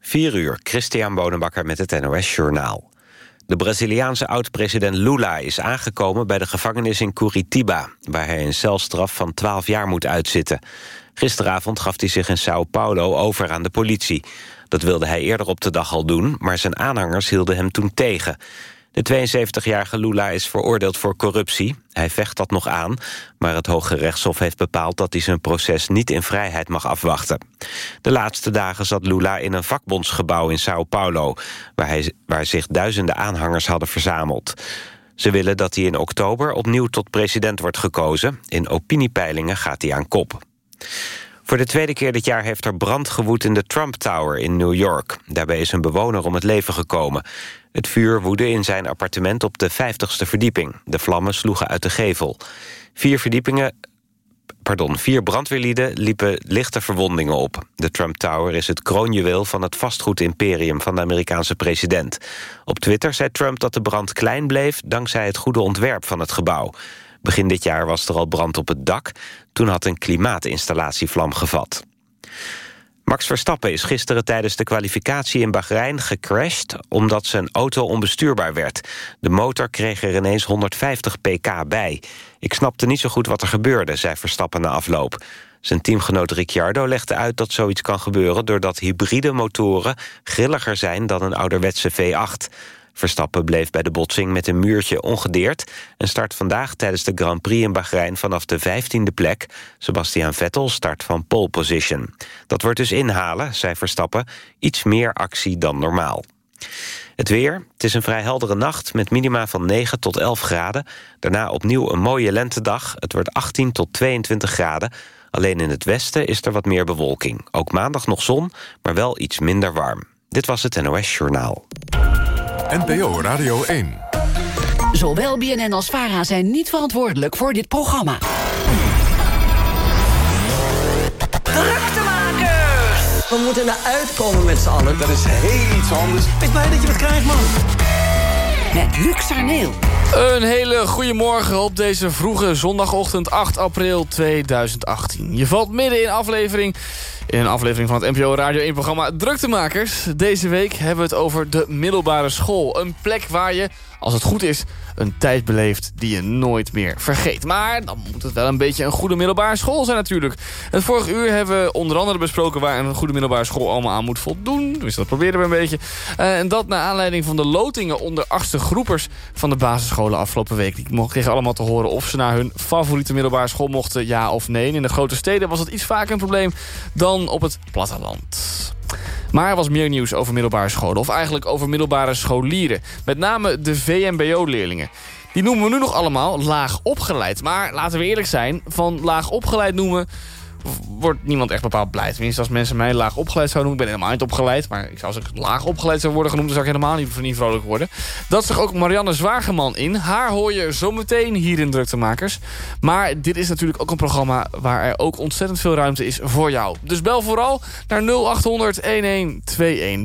4 uur, Christian Bonenbakker met het NOS Journaal. De Braziliaanse oud-president Lula is aangekomen bij de gevangenis in Curitiba... waar hij een celstraf van 12 jaar moet uitzitten. Gisteravond gaf hij zich in Sao Paulo over aan de politie. Dat wilde hij eerder op de dag al doen, maar zijn aanhangers hielden hem toen tegen... De 72-jarige Lula is veroordeeld voor corruptie. Hij vecht dat nog aan, maar het Hoge Rechtshof heeft bepaald... dat hij zijn proces niet in vrijheid mag afwachten. De laatste dagen zat Lula in een vakbondsgebouw in Sao Paulo... waar, hij, waar zich duizenden aanhangers hadden verzameld. Ze willen dat hij in oktober opnieuw tot president wordt gekozen. In opiniepeilingen gaat hij aan kop. Voor de tweede keer dit jaar heeft er brand gewoed in de Trump Tower in New York. Daarbij is een bewoner om het leven gekomen. Het vuur woedde in zijn appartement op de 50ste verdieping. De vlammen sloegen uit de gevel. Vier verdiepingen pardon, vier brandweerlieden liepen lichte verwondingen op. De Trump Tower is het kroonjuweel van het vastgoedimperium van de Amerikaanse president. Op Twitter zei Trump dat de brand klein bleef dankzij het goede ontwerp van het gebouw. Begin dit jaar was er al brand op het dak. Toen had een klimaatinstallatie vlam gevat. Max Verstappen is gisteren tijdens de kwalificatie in Bahrein gecrashed... omdat zijn auto onbestuurbaar werd. De motor kreeg er ineens 150 pk bij. Ik snapte niet zo goed wat er gebeurde, zei Verstappen na afloop. Zijn teamgenoot Ricciardo legde uit dat zoiets kan gebeuren... doordat hybride motoren grilliger zijn dan een ouderwetse V8. Verstappen bleef bij de botsing met een muurtje ongedeerd... en start vandaag tijdens de Grand Prix in Bahrein vanaf de 15e plek. Sebastian Vettel start van pole position. Dat wordt dus inhalen, zei Verstappen, iets meer actie dan normaal. Het weer, het is een vrij heldere nacht met minima van 9 tot 11 graden. Daarna opnieuw een mooie lentedag, het wordt 18 tot 22 graden... Alleen in het westen is er wat meer bewolking. Ook maandag nog zon, maar wel iets minder warm. Dit was het NOS Journaal. NPO Radio 1. Zowel BNN als VARA zijn niet verantwoordelijk voor dit programma. Druktemakers! We moeten naar uitkomen met z'n allen. Dat is heel iets anders. Ik blij dat je het krijgt, man. Met Luc Sarneel. Een hele goede morgen op deze vroege zondagochtend 8 april 2018. Je valt midden in aflevering in een aflevering van het NPO Radio 1-programma Druktemakers. Deze week hebben we het over de middelbare school. Een plek waar je, als het goed is, een tijd beleeft die je nooit meer vergeet. Maar dan moet het wel een beetje een goede middelbare school zijn natuurlijk. Het vorige uur hebben we onder andere besproken... waar een goede middelbare school allemaal aan moet voldoen. Dus dat proberen we een beetje. Uh, en dat naar aanleiding van de lotingen onder achtste groepers... van de basisscholen afgelopen week. Die kregen allemaal te horen of ze naar hun favoriete middelbare school mochten... ja of nee. In de grote steden was dat iets vaker een probleem dan op het platteland. Maar er was meer nieuws over middelbare scholen. Of eigenlijk over middelbare scholieren. Met name de VMBO-leerlingen. Die noemen we nu nog allemaal laag opgeleid. Maar laten we eerlijk zijn, van laag opgeleid noemen wordt niemand echt bepaald blij. Tenminste, als mensen mij laag opgeleid zouden noemen... ik ben helemaal niet opgeleid, maar als ik laag opgeleid zou worden genoemd... dan zou ik helemaal niet, niet vrolijk worden. Dat zegt ook Marianne Zwageman in. Haar hoor je zometeen hier in Druktemakers. Maar dit is natuurlijk ook een programma... waar er ook ontzettend veel ruimte is voor jou. Dus bel vooral naar 0800-1121.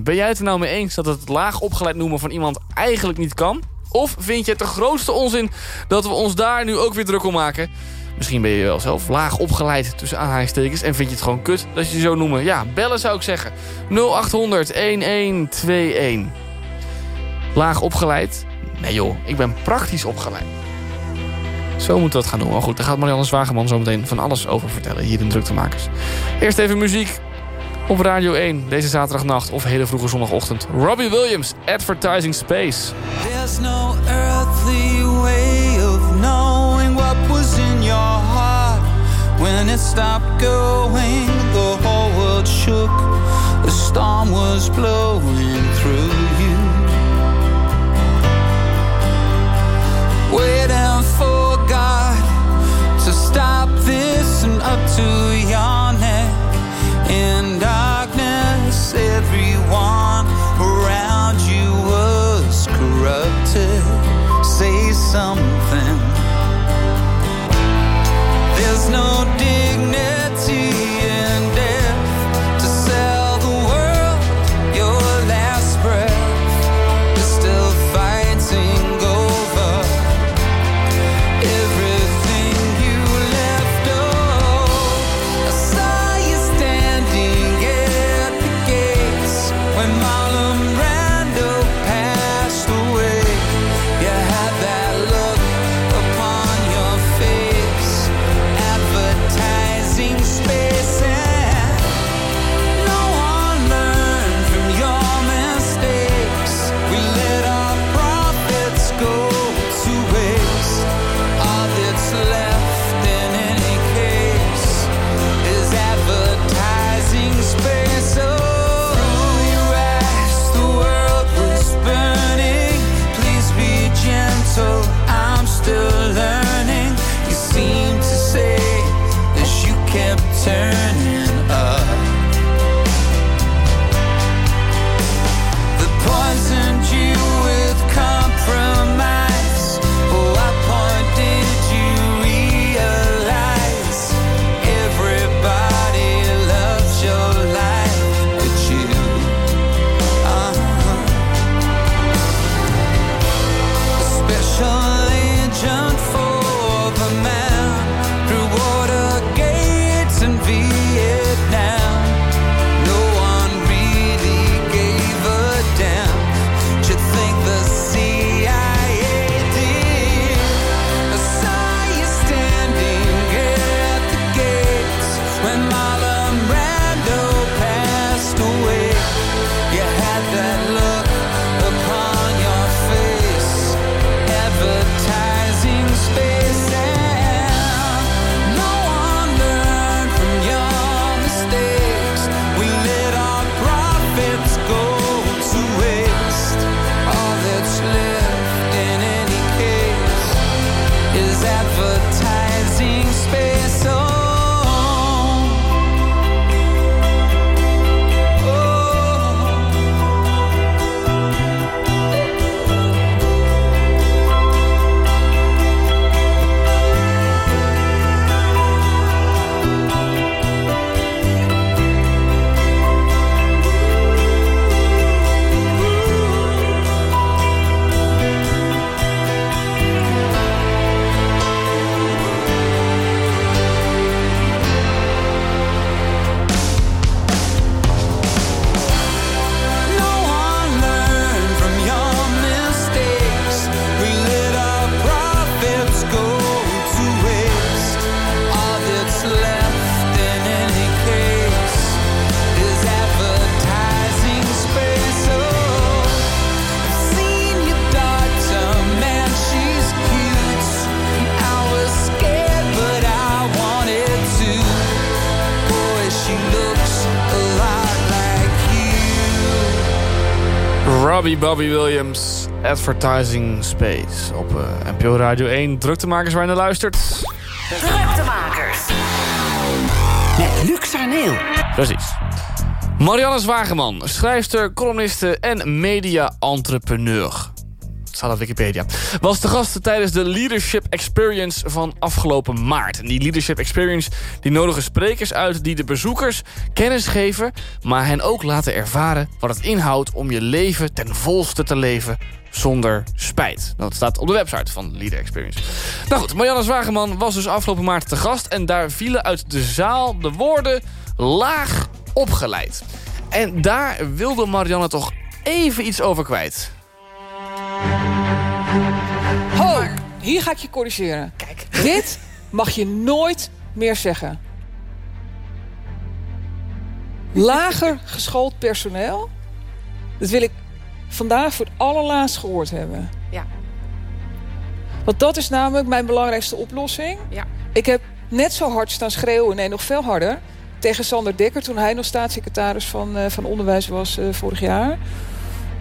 Ben jij het er nou mee eens dat het laag opgeleid noemen van iemand eigenlijk niet kan? Of vind je het de grootste onzin dat we ons daar nu ook weer druk om maken... Misschien ben je wel zelf laag opgeleid tussen aanhalingstekens... en vind je het gewoon kut dat je je zo noemen. Ja, bellen zou ik zeggen. 0800 1121. Laag opgeleid? Nee joh, ik ben praktisch opgeleid. Zo moet dat gaan doen. Maar goed, daar gaat Marianne Zwageman zo meteen van alles over vertellen... hier in Druktemakers. Eerst even muziek op Radio 1 deze zaterdagnacht of hele vroege zondagochtend. Robbie Williams, Advertising Space. There's no earthly way your heart. When it stopped going, the whole world shook. The storm was blowing through you. Waiting for Robbie Bobby Williams, Advertising Space. Op uh, NPO Radio 1. Druktemakers waar je naar luistert. Druktemakers. Met Luc Sarneel. Precies. Marianne Zwageman, schrijfster, columniste en media-entrepreneur staat op Wikipedia. Was de gast tijdens de Leadership Experience van afgelopen maart. En die Leadership Experience die nodigen sprekers uit die de bezoekers kennis geven... maar hen ook laten ervaren wat het inhoudt om je leven ten volste te leven zonder spijt. Dat staat op de website van Leader Experience. Nou goed, Marianne Zwageman was dus afgelopen maart te gast... en daar vielen uit de zaal de woorden laag opgeleid. En daar wilde Marianne toch even iets over kwijt. Ho, hier ga ik je corrigeren. Kijk. Dit mag je nooit meer zeggen. Lager geschoold personeel. Dat wil ik vandaag voor het allerlaatst gehoord hebben. Ja. Want dat is namelijk mijn belangrijkste oplossing. Ja. Ik heb net zo hard staan schreeuwen, nee nog veel harder... tegen Sander Dekker toen hij nog staatssecretaris van, uh, van Onderwijs was uh, vorig jaar.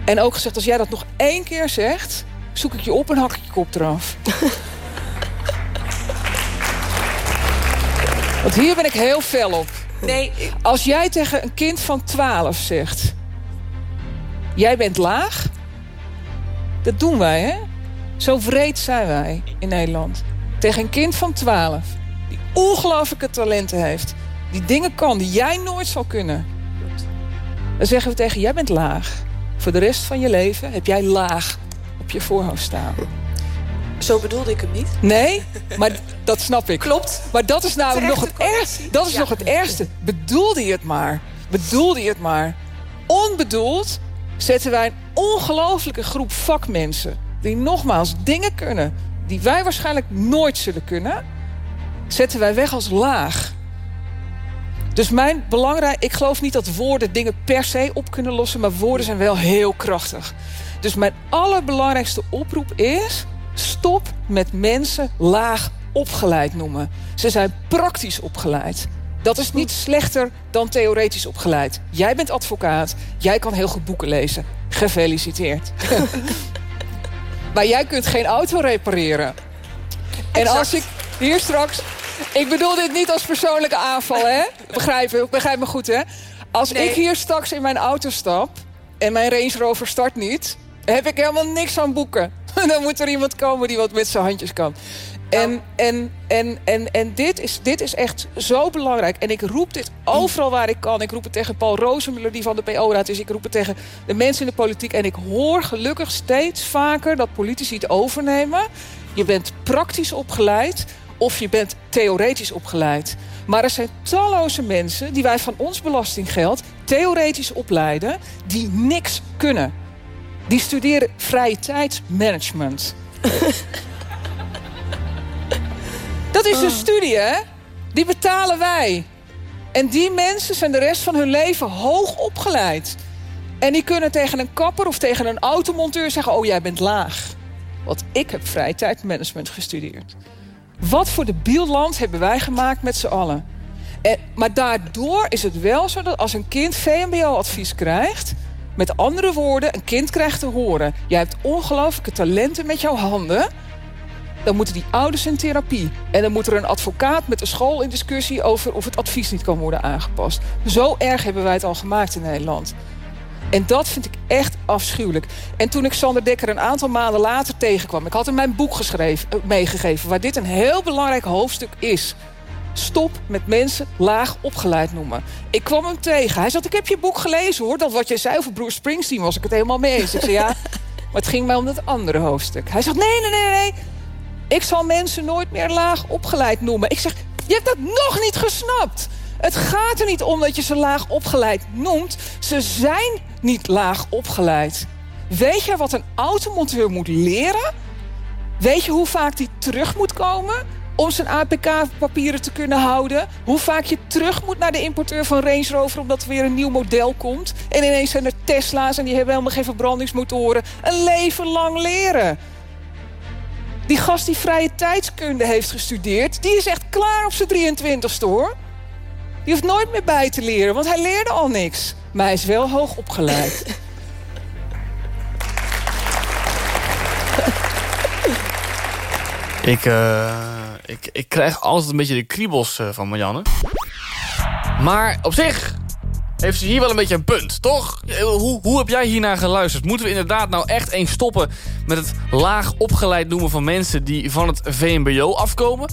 En ook gezegd, als jij dat nog één keer zegt... zoek ik je op en hak ik je kop eraf. Want hier ben ik heel fel op. Nee. Als jij tegen een kind van 12 zegt... jij bent laag... dat doen wij, hè? Zo wreed zijn wij in Nederland. Tegen een kind van 12... die ongelooflijke talenten heeft... die dingen kan die jij nooit zal kunnen... dan zeggen we tegen jij bent laag. Voor de rest van je leven heb jij laag op je voorhoofd staan. Zo bedoelde ik hem niet. Nee, maar dat snap ik. Klopt. Maar dat is namelijk nog het ergste. Dat is Ja. nog het ergste. Bedoelde je het maar. Bedoelde je het maar. Onbedoeld zetten wij een ongelofelijke groep vakmensen... die nogmaals dingen kunnen die wij waarschijnlijk nooit zullen kunnen... zetten wij weg als laag. Dus mijn belangrijk... Ik geloof niet dat woorden dingen per se op kunnen lossen... maar woorden zijn wel heel krachtig. Dus mijn allerbelangrijkste oproep is... stop met mensen laag opgeleid noemen. Ze zijn praktisch opgeleid. Dat is niet slechter dan theoretisch opgeleid. Jij bent advocaat. Jij kan heel goed boeken lezen. Gefeliciteerd. maar jij kunt geen auto repareren. En als ik hier straks... Ik bedoel dit niet als persoonlijke aanval, hè? Begrijp, begrijp me goed, hè? Als Nee. ik hier straks in mijn auto stap... en mijn Range Rover start niet... heb ik helemaal niks aan boeken. Dan moet er iemand komen die wat met zijn handjes kan. En, en, en, en, en dit, is, dit is echt zo belangrijk. En ik roep dit overal waar ik kan. Ik roep het tegen Paul Rozenmuller, die van de PO-raad is. Ik roep het tegen de mensen in de politiek. En ik hoor gelukkig steeds vaker dat politici het overnemen. Je bent praktisch opgeleid of je bent theoretisch opgeleid. Maar er zijn talloze mensen die wij van ons belastinggeld... theoretisch opleiden, die niks kunnen. Die studeren vrije tijdsmanagement. Dat is een studie, hè? Die betalen wij. En die mensen zijn de rest van hun leven hoog opgeleid. En die kunnen tegen een kapper of tegen een automonteur zeggen... oh, jij bent laag. Want ik heb vrije tijdmanagement gestudeerd. Wat voor debiel land hebben wij gemaakt met z'n allen? En, maar daardoor is het wel zo dat als een kind VMBO-advies krijgt... met andere woorden, een kind krijgt te horen... jij hebt ongelooflijke talenten met jouw handen... dan moeten die ouders in therapie. En dan moet er een advocaat met de school in discussie... over of het advies niet kan worden aangepast. Zo erg hebben wij het al gemaakt in Nederland. En dat vind ik echt afschuwelijk. En toen ik Sander Dekker een aantal maanden later tegenkwam... ik had hem mijn boek geschreven, eh, meegegeven... waar dit een heel belangrijk hoofdstuk is. Stop met mensen laag opgeleid noemen. Ik kwam hem tegen. Hij zat, ik heb je boek gelezen hoor. Dat wat jij zei over Bruce Springsteen was ik het helemaal mee eens. Ik zei, ja, maar het ging mij om dat andere hoofdstuk. Hij zegt, nee, nee, nee, nee. Ik zal mensen nooit meer laag opgeleid noemen. Ik zeg, je hebt dat nog niet gesnapt. Het gaat er niet om dat je ze laag opgeleid noemt. Ze zijn niet laag opgeleid. Weet je wat een automonteur moet leren? Weet je hoe vaak die terug moet komen om zijn APK-papieren te kunnen houden? Hoe vaak je terug moet naar de importeur van Range Rover... omdat er weer een nieuw model komt? En ineens zijn er Tesla's en die hebben helemaal geen verbrandingsmotoren. Een leven lang leren. Die gast die vrije tijdskunde heeft gestudeerd... die is echt klaar op zijn 23ste, hoor. Die hoeft nooit meer bij te leren, want hij leerde al niks. Maar hij is wel hoog opgeleid. ik, eh, ik, ik krijg altijd een beetje de kriebels uh, van Marianne. Maar op zich heeft ze hier wel een beetje een punt, toch? Hoe, hoe heb jij hiernaar geluisterd? Moeten we inderdaad nou echt eens stoppen met het laag opgeleid noemen van mensen die van het VMBO afkomen?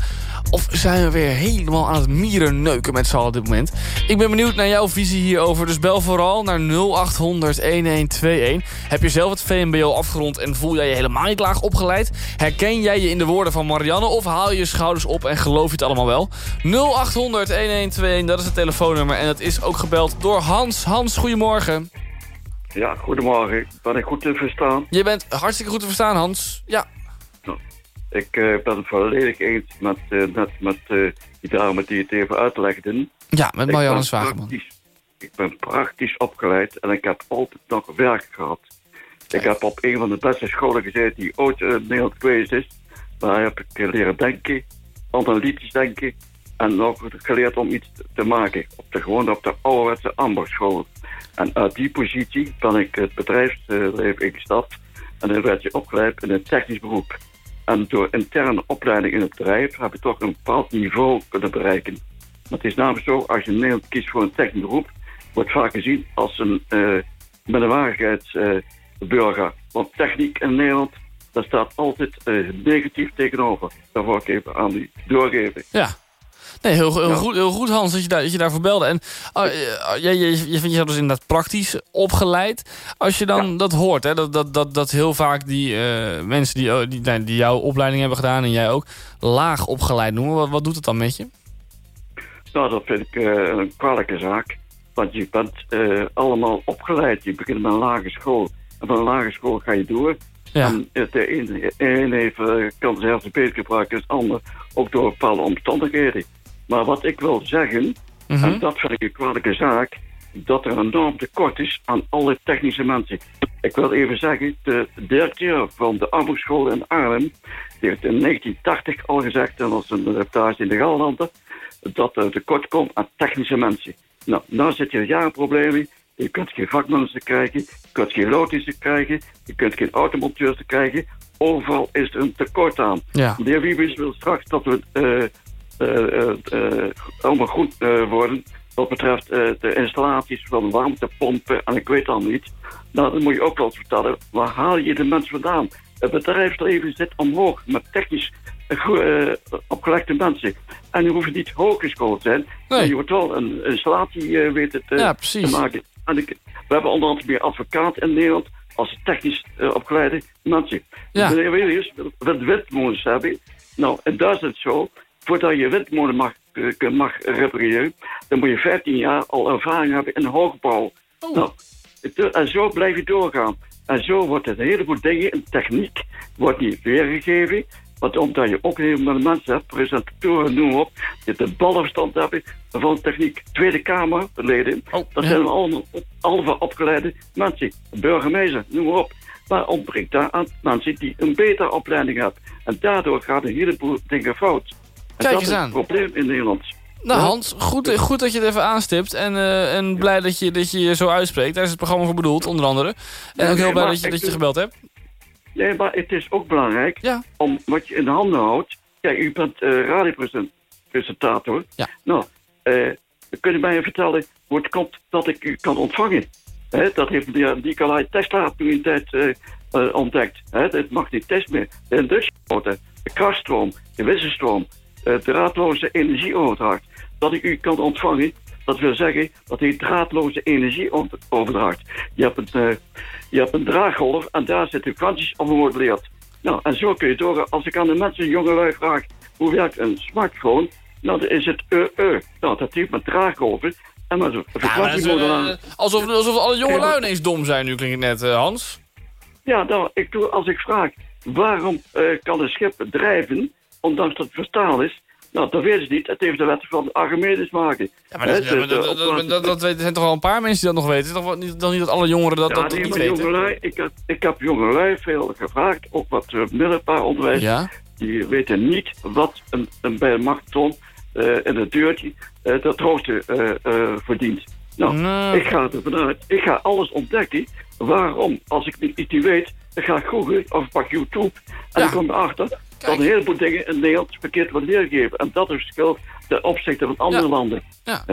Of zijn we weer helemaal aan het mieren neuken met z'n allen op dit moment? Ik ben benieuwd naar jouw visie hierover, dus bel vooral naar 0800 1121. Heb je zelf het VMBO afgerond en voel jij je helemaal niet laag opgeleid? Herken jij je in de woorden van Marianne of haal je je schouders op en geloof je het allemaal wel? 0800 1121, dat is het telefoonnummer en dat is ook gebeld door Hans. Hans, goedemorgen. Ja, goedemorgen. Ben ik goed te verstaan? Je bent hartstikke goed te verstaan, Hans. Ja. Ik eh, ben het volledig eens met, eh, net met eh, die dame die het even uitlegde. Ja, met Marianne Zwageman. Ik ben praktisch opgeleid en ik heb altijd nog werk gehad. Ik heb op een van de beste scholen gezeten die ooit in Nederland geweest is. Daar heb ik eh, leren denken, analytisch denken en ook geleerd om iets te maken. Op de, gewoon op de ouderwetse ambachtschool. En uit die positie ben ik het bedrijfsleven ingestapt. En dan werd je opgeleid in een technisch beroep. En door interne opleiding in het bedrijf heb je toch een bepaald niveau kunnen bereiken. Maar het is namelijk zo, als je in Nederland kiest voor een technisch beroep, wordt vaak gezien als een uh, minderwaardigheidsburger. Want techniek in Nederland, daar staat altijd uh, negatief tegenover. Dat wil ik even aan u doorgeven. Ja. Nee, heel, heel, Ja. goed, heel goed Hans dat je, daar, dat je daarvoor belde. En uh, je, je, je vindt jezelf dus inderdaad praktisch opgeleid. Als je dan dat hoort, hè, dat, dat, dat, dat heel vaak die uh, mensen die, oh, die, die jouw opleiding hebben gedaan... en jij ook, laag opgeleid noemen. Wat, wat doet het dan met je? Nou, dat vind ik uh, een kwalijke zaak. Want je bent uh, allemaal opgeleid. Je begint met een lage school. En van een lage school ga je door. Ja. En de een, heeft, kan zijn beter gebruiken als de ander. Ook door bepaalde omstandigheden. Maar wat ik wil zeggen, mm -hmm. en dat vind ik een kwalijke zaak... dat er een enorm tekort is aan alle technische mensen. Ik wil even zeggen, de directeur van de Armoedschool in Arnhem... die heeft in 1980 al gezegd, en dat is een reportage in de Gelderlanden... dat er tekort komt aan technische mensen. Nou, nou zit je jarenproblemen. Je kunt geen vakmensen krijgen, je kunt geen loodgissen krijgen... je kunt geen automonteurs krijgen. Overal is er een tekort aan. Ja. De heer Wiebes wil straks dat we... Uh, allemaal goed worden. Wat betreft de installaties van warmtepompen en ik weet al niet. Nou, dan moet je ook wel eens vertellen. Waar haal je de mensen vandaan? Het bedrijfsleven zit omhoog met technisch opgelegde mensen. En je hoeft niet hooggeschoold te zijn. Nee. Je wordt wel een installatie weten te, ja, te, maken. En ik, we hebben onder andere meer advocaat in Nederland als technisch opgeleide mensen. Ja. Meneer Williams wil windmolens hebben. Nou, is het zo voordat je windmolen mag, uh, mag repareren, dan moet je 15 jaar al ervaring hebben in hoogbouw. Oh. Nou, en zo blijf je doorgaan. En zo wordt het een heleboel dingen in techniek wordt niet weergegeven. Want omdat je ook heel veel mensen hebt, presentatoren, noem op, die de ballenverstand hebben van techniek. Tweede Kamerleden, oh, dat ja. zijn allemaal halve opgeleide mensen. Burgemeester, noem maar op. Maar ontbreekt daar aan mensen die een betere opleiding hebben. En daardoor gaat een heleboel dingen fout. Kijk dat eens is aan. het probleem in Nederland. Nou Ja? Hans, goed, goed dat je het even aanstipt. En, uh, en blij dat je, dat je je zo uitspreekt. Daar is het programma voor bedoeld, onder andere. En Ja, ook heel blij dat je, dat je gebeld hebt. Nee, maar het is ook belangrijk Ja. om wat je in de handen houdt. Kijk, u bent uh, radiopresentator. Ja. Nou, uh, kun je mij vertellen hoe het komt dat ik u kan ontvangen? Dat heeft de Nikolai Tesla toen in tijd uh, ontdekt. Hè, het mag niet test meer. De inductiemotor, de krachtstroom, de wisselstroom, draadloze energieoverdracht. Dat ik u kan ontvangen, dat wil zeggen dat hij draadloze energie overdraagt. Je hebt een, uh, je hebt een draaggolf en daar zitten kwantjes op gemodelleerd. Nou, en zo kun je door. Als ik aan de mensen, jongelui, vraag hoe werkt een smartphone, nou, dan is het uh-uh. Nou, dat heeft met draaggolven en met een Ja, frequentiemodulaar. uh, alsof, alsof alle jonge lui ineens dom zijn nu, klinkt het net, uh, Hans. Ja, nou, ik doe, als ik vraag waarom uh, kan een schip drijven, ondanks dat het verstaal is, nou, dat weten ze niet. Het heeft de wet van Archimedes maken. Ja, maar dat, Hè, ja, maar dat, dat, op- dat, dat weten- zijn toch wel een paar mensen die dat nog weten. Het is toch wel niet, dan niet dat alle jongeren dat, Ja, nee, niet weten. jongelui, ik, heb, ik heb jongelui veel gevraagd, ook wat uh, middelbaar onderwijs. Ja? Die weten niet wat een, een bij een marathon uh, in het deurtje uh, dat uh, verdient. Nou, ik ga ervan uit, ik ga alles ontdekken. Waarom? Als ik niet iets weet, dan ga ik googlen of pak YouTube. En Ja. dan kom ik dat een heleboel dingen in Nederland verkeerd worden weergegeven. En dat is het verschil ten opzichte van andere Ja. landen. Ja.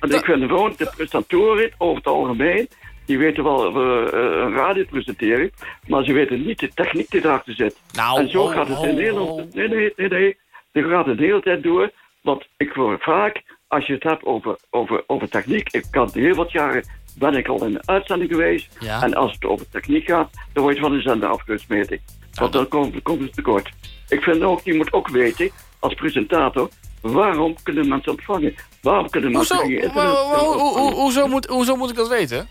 Ik vind gewoon, de presentatoren over het algemeen, die weten wel eh, eh, een radio presenteren, maar ze weten niet de techniek die erachter zit. Nou, en zo gaat het in. Nederland. Nee, nee, nee, nee. Er gaat het de hele tijd door. Want ik hoor vaak, als je het hebt over, over, over techniek, ik kan heel wat jaren ben ik al in de uitzending geweest. Ja. En als het over techniek gaat, dan word je van de zender afgesmeten. Want dan komt, dan komt het tekort. Ik vind ook, je moet ook weten, als presentator, waarom kunnen mensen ontvangen? Waarom kunnen mensen Hoezo, Ho- ho- hoezo, moet, hoezo moet ik dat weten?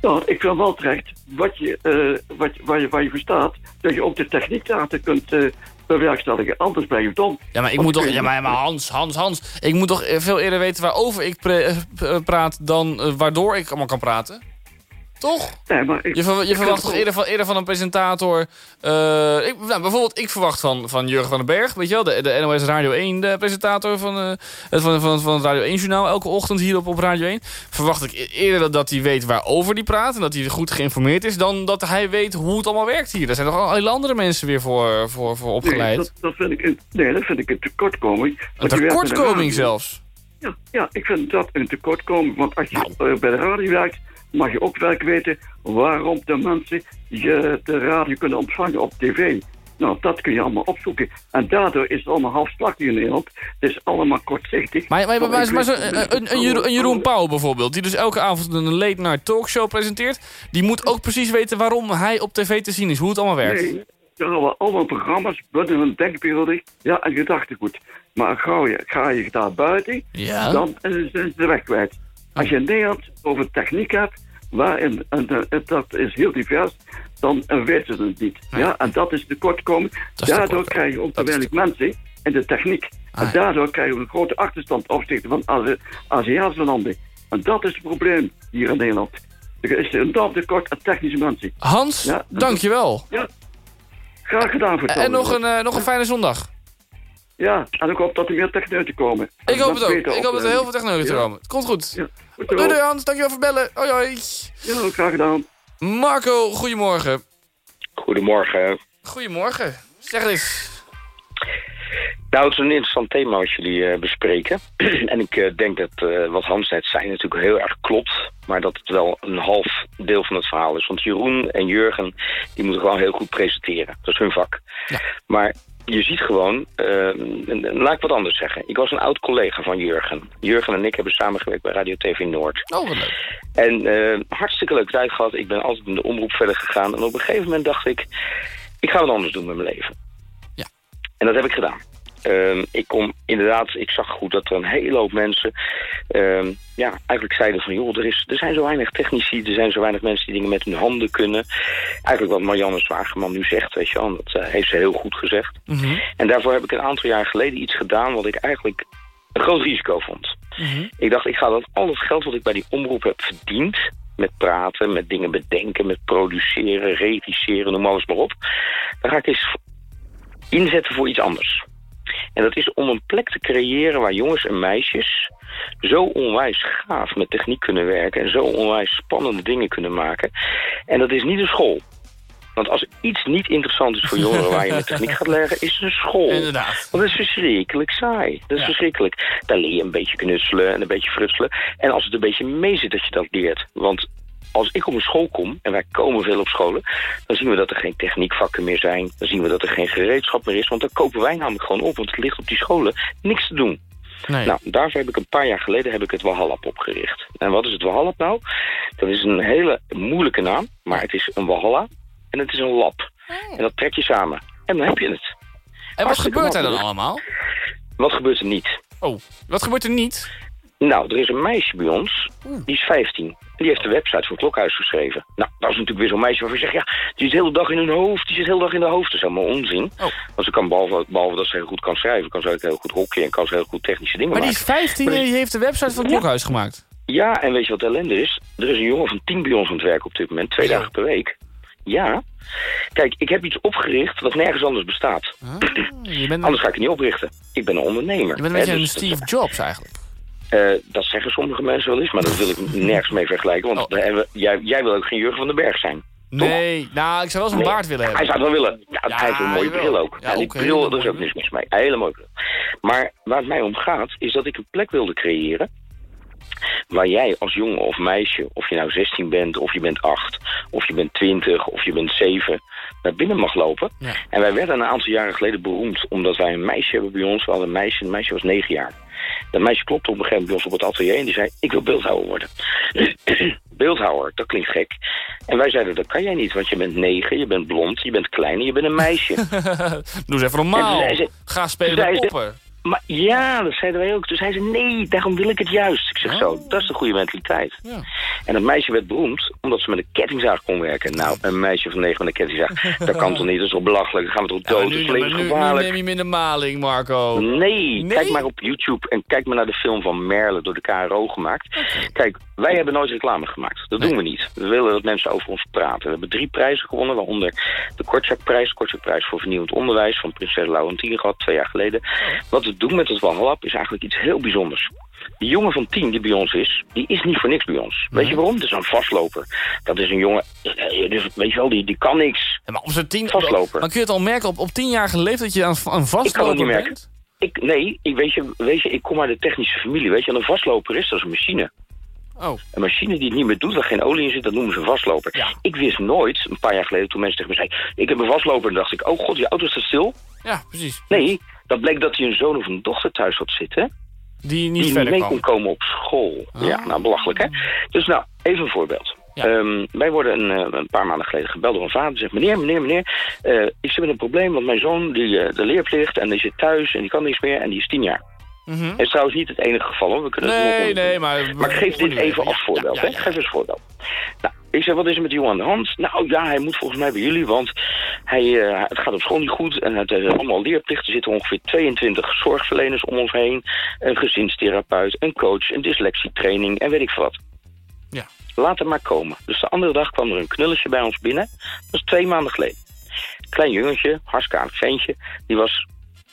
Nou, ik vind wel terecht, wat je, eh, wat, waar, je, waar je voor staat, dat je ook de techniek later kunt eh, bewerkstelligen. Anders ben je dom. Ja, maar ik moet toch... Ja, maar, maar Hans, Hans, Hans. Ik moet toch veel eerder weten waarover ik eh, praat... dan waardoor ik allemaal kan praten? Toch? Nee, maar ik, Je, ver- je ik verwacht toch eerder van, eerder van een presentator... eh, ik, nou, bijvoorbeeld, ik verwacht van, van Jurgen van den Berg... weet je wel, de, de NOS Radio 1 de presentator van, eh, het- van, van, van het Radio 1-journaal... elke ochtend hier op, op Radio 1... verwacht ik e- eerder dat, dat hij weet waarover hij praat... en dat hij goed geïnformeerd is... dan dat hij weet hoe het allemaal werkt hier. Daar zijn nog hele andere mensen weer voor, voor, voor Nee, opgeleid. dat, dat vind ik een, nee, dat vind ik een tekortkoming. een tekortkoming zelfs. Ja, ja, ik vind dat een tekortkoming. Want als je Nou. eh, bij de radio werkt, mag je ook werk weten waarom de mensen je de radio kunnen ontvangen op tv. Nou, dat kun je allemaal opzoeken. En daardoor is het allemaal halfslachtig in Nederland. Het is allemaal kortzichtig. Maar, maar, maar, maar, ik maar zo- weet- een, een, Jeroen, een Jeroen Pauw bijvoorbeeld, die dus elke avond een late night talkshow presenteert... die moet ook precies weten waarom hij op tv te zien is, hoe het allemaal werkt. Nee, er hebben allemaal programma's binnen een denkperiode. Ja, en gedachtegoed. Maar ga je, ga je daar buiten, Ja. dan eh, zijn ze de weg kwijt. Als je in Nederland over techniek hebt, waarin, en, dat is heel divers, dan weten ze het niet. Ja, en dat is de kortkoming. Dat Daardoor kort- krijg je ook te weinig mensen in de techniek. Ah, en ja. daardoor krijgen we een grote achterstand opzichte van Azi- Aziatische landen. En dat is het probleem hier in Nederland. Er is een enorm tekort aan technische mensen. Hans, Ja, dankjewel. Ja, graag gedaan voor het En nog een, eh, nog een fijne zondag. Ja, en ik hoop dat er meer techneuten komen. Ik hoop het ook. Ik hoop dat er heel veel technologie Ja. komen. Het komt goed. Ja, goed Doei doei Hans, dankjewel voor het bellen. Hoi hoi. Ja, graag gedaan. Marco, goedemorgen. Goedemorgen. Goedemorgen. Zeg eens. Nou, het is een interessant thema wat jullie eh, bespreken. en ik eh, denk dat eh, wat Hans net zei natuurlijk heel erg klopt. Maar dat het wel een half deel van het verhaal is. Want Jeroen en Jurgen, die moeten gewoon heel goed presenteren. Dat is hun vak. Maar je ziet gewoon, eh, en laat ik wat anders zeggen. Ik was een oud collega van Jurgen. Jurgen en ik hebben samengewerkt bij Radio TV Noord. Oh, wat leuk. En eh, hartstikke leuke tijd gehad. Ik ben altijd in de omroep verder gegaan. En op een gegeven moment dacht ik, ik ga wat anders doen met mijn leven. Ja. En dat heb ik gedaan. Ehm, ik kom inderdaad, ik zag goed dat er een hele hoop mensen ehm, ja, eigenlijk zeiden van joh, er, is, er zijn zo weinig technici, er zijn zo weinig mensen die dingen met hun handen kunnen. Eigenlijk wat Marianne Zwageman nu zegt, weet je wel, dat eh, heeft ze heel goed gezegd. Mhm, En daarvoor heb ik een aantal jaar geleden iets gedaan wat ik eigenlijk een groot risico vond. mhm. Ik dacht, ik ga dat al het geld wat ik bij die omroep heb verdiend... met praten, met dingen bedenken, met produceren, regisseren, noem alles maar op... dan ga ik eens inzetten voor iets anders. En dat is om een plek te creëren waar jongens en meisjes... zo onwijs gaaf met techniek kunnen werken... en zo onwijs spannende dingen kunnen maken. En dat is niet een school. Want als iets niet interessant is voor jongeren waar je met techniek gaat leggen... is het een school. Inderdaad. Want dat is verschrikkelijk saai. Dat is Ja. verschrikkelijk. Daar leer je een beetje knutselen en een beetje frutselen. En als het een beetje mee zit dat je dat leert. Want als ik op een school kom, en wij komen veel op scholen... dan zien we dat er geen techniekvakken meer zijn. Dan zien we dat er geen gereedschap meer is. Want dan kopen wij namelijk gewoon op. Want het ligt op die scholen niks te doen. Nee. Nou, daarvoor heb ik een paar jaar geleden heb ik het Walhallab opgericht. En wat is het Walhallab nou? Dat is een hele moeilijke naam, maar het is een Walhalla en het is een lab. En dat trek je samen. En dan heb je het. en wat hartstikke gebeurt er dan allemaal? Wat gebeurt er niet? Oh, wat gebeurt er niet? Nou, er is een meisje bij ons, die is 15. En die heeft de website van Klokhuis geschreven. Nou, dat is natuurlijk weer zo'n meisje waarvan je zegt... ja, die zit de hele dag in hun hoofd, die zit de hele dag in de hoofd. Dat is allemaal onzin. Oh. Want ze kan, behalve, behalve dat ze heel goed kan schrijven... kan ze ook heel goed hockey en kan ze heel goed technische dingen Maar die maken. is 15 en die heeft de website van het Klokhuis gemaakt. Ja, en weet je wat de ellende is? Er is een jongen van 10 bij ons aan het werken op dit moment, twee dagen per week. Ja. Kijk, ik heb iets opgericht wat nergens anders bestaat. Ah, je bent, Anders ga ik het niet oprichten. Ik ben een ondernemer. je bent een hè, beetje een dus- Steve Jobs eigenlijk. Eh, dat zeggen sommige mensen wel eens, maar dat wil ik nergens mee vergelijken. Want Oh. daar hebben we- jij, jij wil ook geen Jurgen van den Berg zijn. Nee, nou, ik zou wel zo'n Nee. baard willen Hij hebben. zou het wel willen. Ja, hij heeft een mooie bril ook. Ja, Ja, die ook een bril, daar is ook niks mis mee. Hele mooie bril. Maar waar het mij om gaat, is dat ik een plek wilde creëren... waar jij als jongen of meisje, of je nou 16 bent, of je bent 8... of je bent 20, of je bent 7, naar binnen mag lopen. Ja. En wij werden een aantal jaren geleden beroemd... omdat wij een meisje hebben bij ons. We hadden een meisje, een meisje was 9 jaar. Dat meisje klopte op een gegeven moment bij ons op het atelier... en die zei, ik wil beeldhouwer worden. beeldhouwer, dat klinkt gek. En wij zeiden, dat kan jij niet, want je bent 9, je bent blond, je bent klein en je bent een meisje. Doe eens even normaal. Ze- Ga spelen met poppen. Maar ja, dat zeiden wij ook. Dus hij zei, nee, daarom wil ik het juist. Ik zeg zo, dat is de goede mentaliteit. Ja. En dat meisje werd beroemd omdat ze met een kettingzaag kon werken. Nou, een meisje van negen met een kettingzaag, dat kan toch niet? Dat is toch belachelijk? Dan gaan we toch Ja, maar dood? nu, dat is maar nu, nu levensgevaarlijk. neem je hem in de maling, Marco. Nee, Nee? kijk maar op YouTube en kijk maar naar de film van Merle door de KRO gemaakt. Kijk, wij hebben nooit reclame gemaakt. Dat doen we niet. We willen dat mensen over ons praten. We hebben drie prijzen gewonnen, waaronder de Kortjakprijs. Kortjakprijs voor vernieuwend onderwijs van prinses Laurentien gehad, twee jaar geleden. Wat we doen met het Walhalla is eigenlijk iets heel bijzonders. Die jongen van tien die bij ons is, die is niet voor niks bij ons. Weet je waarom? Dat is een vastloper. Dat is een jongen, eh, dus, weet je wel, die, die kan niks. Ja, maar op zijn tien... Vastloper. Maar kun je het al merken op, op tienjarige leeftijd dat je aan, aan Ik kan het niet merken. bent? Ik, nee, ik, weet, je, weet je, ik kom uit de technische familie. Weet je, een vastloper is, dat is een machine. Oh. Een machine die het niet meer doet, waar geen olie in zit, dat noemen ze een vastloper. Ja. Ik wist nooit, een paar jaar geleden, toen mensen tegen me zeiden... ik heb een vastloper, dan dacht ik, oh god, die auto staat stil. Ja, precies. Nee, dat bleek dat hij een zoon of een dochter thuis had zitten... Die niet die niet verder mee kon komen op school. Ja, nou, belachelijk, hè? Dus nou, even een voorbeeld. Ja. Ehm, wij worden een, eh, een paar maanden geleden gebeld door een vader. Die zegt, meneer, meneer, meneer, eh, ik zit met een probleem... want mijn zoon, die eh, de leerplicht en die zit thuis en die kan niks meer... en die is tien jaar. Mhm. Het is trouwens niet het enige geval, hoor. We kunnen het nog Nee, onderzoeken. nee, maar... Maar ik geef dit even als voorbeeld. ja, ja, geef eens een voorbeeld. Nou, ik zeg, wat is er met die jongen aan de hand? Nou ja, hij moet volgens mij bij jullie, want hij, eh, het gaat op school niet goed. En het heeft allemaal leerplichten. Er zitten ongeveer 22 zorgverleners om ons heen. Een gezinstherapeut, een coach, een dyslexietraining en weet ik veel wat. Ja. Laat het maar komen. Dus de andere dag kwam er een knulletje bij ons binnen. Dat is twee maanden geleden. Klein jongetje, hartstikke aardig ventje. Die was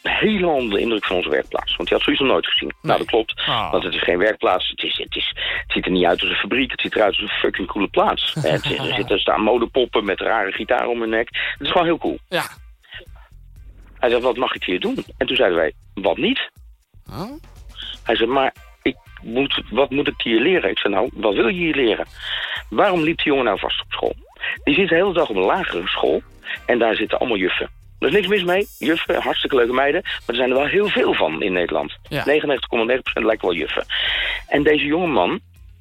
helemaal onder de indruk van onze werkplaats. Want die had zoiets nog nooit gezien. Nou, dat klopt. Ah. Want het is geen werkplaats. Het, is, het, is, het ziet er niet uit als een fabriek. Het ziet eruit als een fucking coole plaats. Het is, er, zitten, staan modepoppen met rare gitaar om hun nek. Het is gewoon heel cool. Ja. Hij zei, wat mag ik hier doen? En toen zeiden wij, wat niet? Huh? Hij zei, maar ik moet, wat moet ik hier leren? Ik zei, nou, wat wil je hier leren? Waarom liep die jongen nou vast op school? Die zit de hele dag op een lagere school en daar zitten allemaal juffen. Er is niks mis mee. Juffen, hartstikke leuke meiden. Maar er zijn er wel heel veel van in Nederland. Ja. 99,9% lijkt wel juffen. En deze jonge man,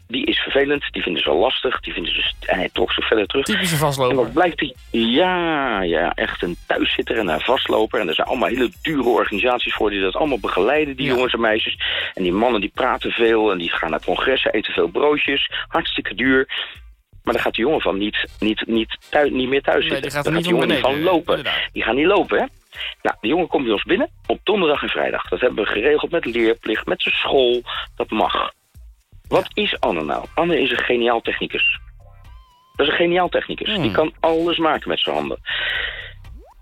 die is vervelend. Die vinden ze wel lastig. Die vinden ze, en hij trok zich verder terug. Typische En vastloper. wat blijkt hij? Ja, ja, echt een thuiszitter en een vastloper. En er zijn allemaal hele dure organisaties voor die dat allemaal begeleiden, die Ja. jongens en meisjes. En die mannen die praten veel en die gaan naar congressen, eten veel broodjes. Hartstikke duur. Maar daar gaat die jongen van niet, niet, niet, thuis, niet meer thuis zitten. gaat niet die van jongen beneden. van lopen. inderdaad. Die gaan niet lopen, hè? Nou, de jongen komt bij ons binnen op donderdag en vrijdag. Dat hebben we geregeld met leerplicht, met zijn school. Dat mag. Wat is Anne nou? Anne is een geniaal technicus. Dat is een geniaal technicus. Hmm. Die kan alles maken met zijn handen.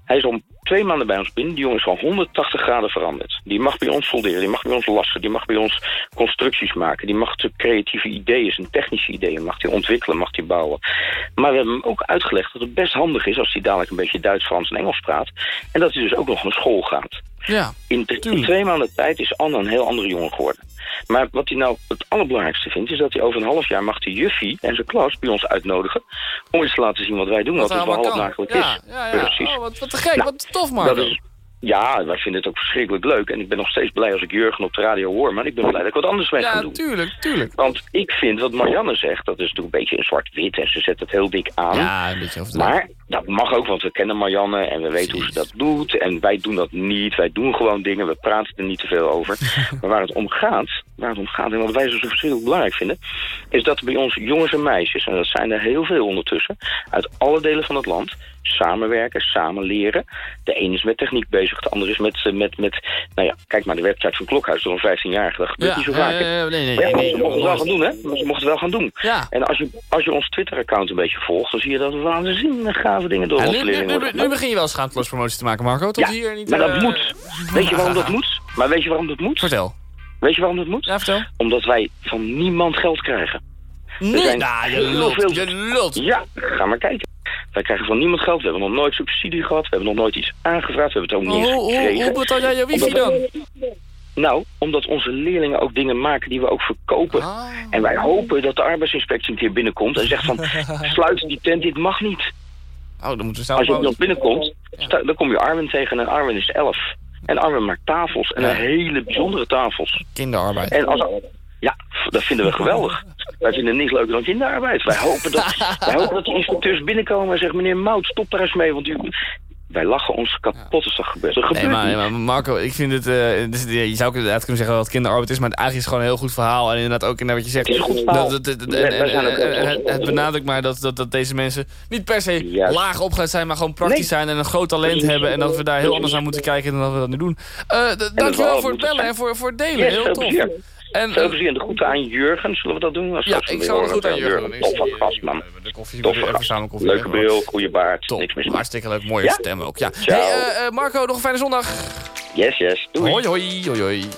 Hij is al twee maanden bij ons binnen. Die jongen is van 180 graden veranderd. Die mag bij ons solderen, die mag bij ons lassen, die mag bij ons constructies maken. Die mag creatieve ideeën, zijn technische ideeën, mag hij ontwikkelen, mag hij bouwen. Maar we hebben hem ook uitgelegd dat het best handig is als hij dadelijk een beetje Duits, Frans en Engels praat. En dat hij dus ook nog naar school gaat. Ja. In, in twee maanden tijd is Anne een heel andere jongen geworden. Maar wat hij nou het allerbelangrijkste vindt... is dat hij over een half jaar mag de juffie en zijn klas bij ons uitnodigen... om eens te laten zien wat wij doen, wat, het wel half Ja, is. ja, ja. Precies. Oh, wat, wat te gek, Nou, wat tof, is, ja, wij vinden het ook verschrikkelijk leuk. En ik ben nog steeds blij als ik Jurgen op de radio hoor. Maar ik ben blij dat ik wat anders mee ga ja, doen. tuurlijk, tuurlijk. Want ik vind wat Marianne zegt, dat is natuurlijk een beetje in zwart-wit. En ze zet het heel dik aan. Ja, een beetje overdreven. Maar dat mag ook, want we kennen Marianne en we weten hoe ze dat doet. En wij doen dat niet. Wij doen gewoon dingen. We praten er niet te veel over. maar waar het om gaat, waar het om gaat en wat wij zo verschrikkelijk belangrijk vinden... is dat er bij ons jongens en meisjes, en dat zijn er heel veel ondertussen... uit alle delen van het land samenwerken, samen leren. De een is met techniek bezig, de ander is met... eh, met, met nou ja, kijk maar, de website van Klokhuis door een 15-jarige. Dat gebeurt ja, niet zo vaak. eh, nee, nee, ja, nee, ze mochten het wel gaan doen, hè? Maar Ze mochten het wel gaan doen. Ja. En als je, als je ons Twitter-account een beetje volgt, dan zie je dat we waanzinnig gave dingen door Ja, nu, nu, leerlingen nu, worden nu begin je wel schaamteloos promotie te maken, Marco. Tot ja, hier niet... maar dat eh, moet. Weet je waarom dat moet? Maar weet je waarom dat moet? Vertel. Weet je waarom dat moet? Ja, vertel. Omdat wij van niemand geld krijgen. Nee, nou, je lult, veel- je lult. Ja, ga maar kijken. Wij krijgen van niemand geld. We hebben nog nooit subsidie gehad. We hebben nog nooit iets aangevraagd. We hebben het ook niet eens hoe, gekregen. hoe betaal jij je wifi dan? Nou, omdat onze leerlingen ook dingen maken die we ook verkopen. Ah. En wij hopen dat de arbeidsinspectie een keer binnenkomt en zegt van... sluit die tent, dit mag niet. Oh, dan moeten we zelf Als je nog binnenkomt, dan kom je Arwen tegen en Arwen is 11. En Arwen maakt tafels en Ja. een hele bijzondere tafels. Kinderarbeid. En als, ja, dat vinden we geweldig. Wij vinden niks leuker dan kinderarbeid. Wij hopen dat, wij hopen dat die instructeurs binnenkomen en zeggen... meneer Mout, stop daar eens mee, want u... Wij lachen ons kapot als dat gebeurt. Dat Nee, maar, niet. maar Marco, ik vind het... eh, dus, je zou inderdaad kunnen zeggen dat het kinderarbeid is... maar eigenlijk is het gewoon een heel goed verhaal. En inderdaad ook inderdaad wat je zegt... Het is een goed verhaal. dat- dat- dat- en- en- en- en- Het benadrukt maar dat, dat, dat deze mensen niet per se Juist. laag opgeleid zijn... maar gewoon praktisch Nee. zijn en een groot talent hebben... en dat we daar heel anders aan moeten kijken dan dat we dat nu doen. Eh, we dankjewel wel voor het bellen en voor, voor het delen. Yes, heel tof. En, Veel plezier en de groeten aan Jurgen. Zullen we dat doen? Als ja, ik zal het horen goed aan Jurgen. Ik Toffe gast, man. eh, De koffie, Toffe even gast. samen koffie Leuke bril, goede baard. Top. Niks mis. Hartstikke leuk. Mooie Ja. stem ook. Ja. Ciao. Hey, eh, eh, Marco, nog een fijne zondag. Yes, yes. Doei. Hoi, hoi, hoi, hoi.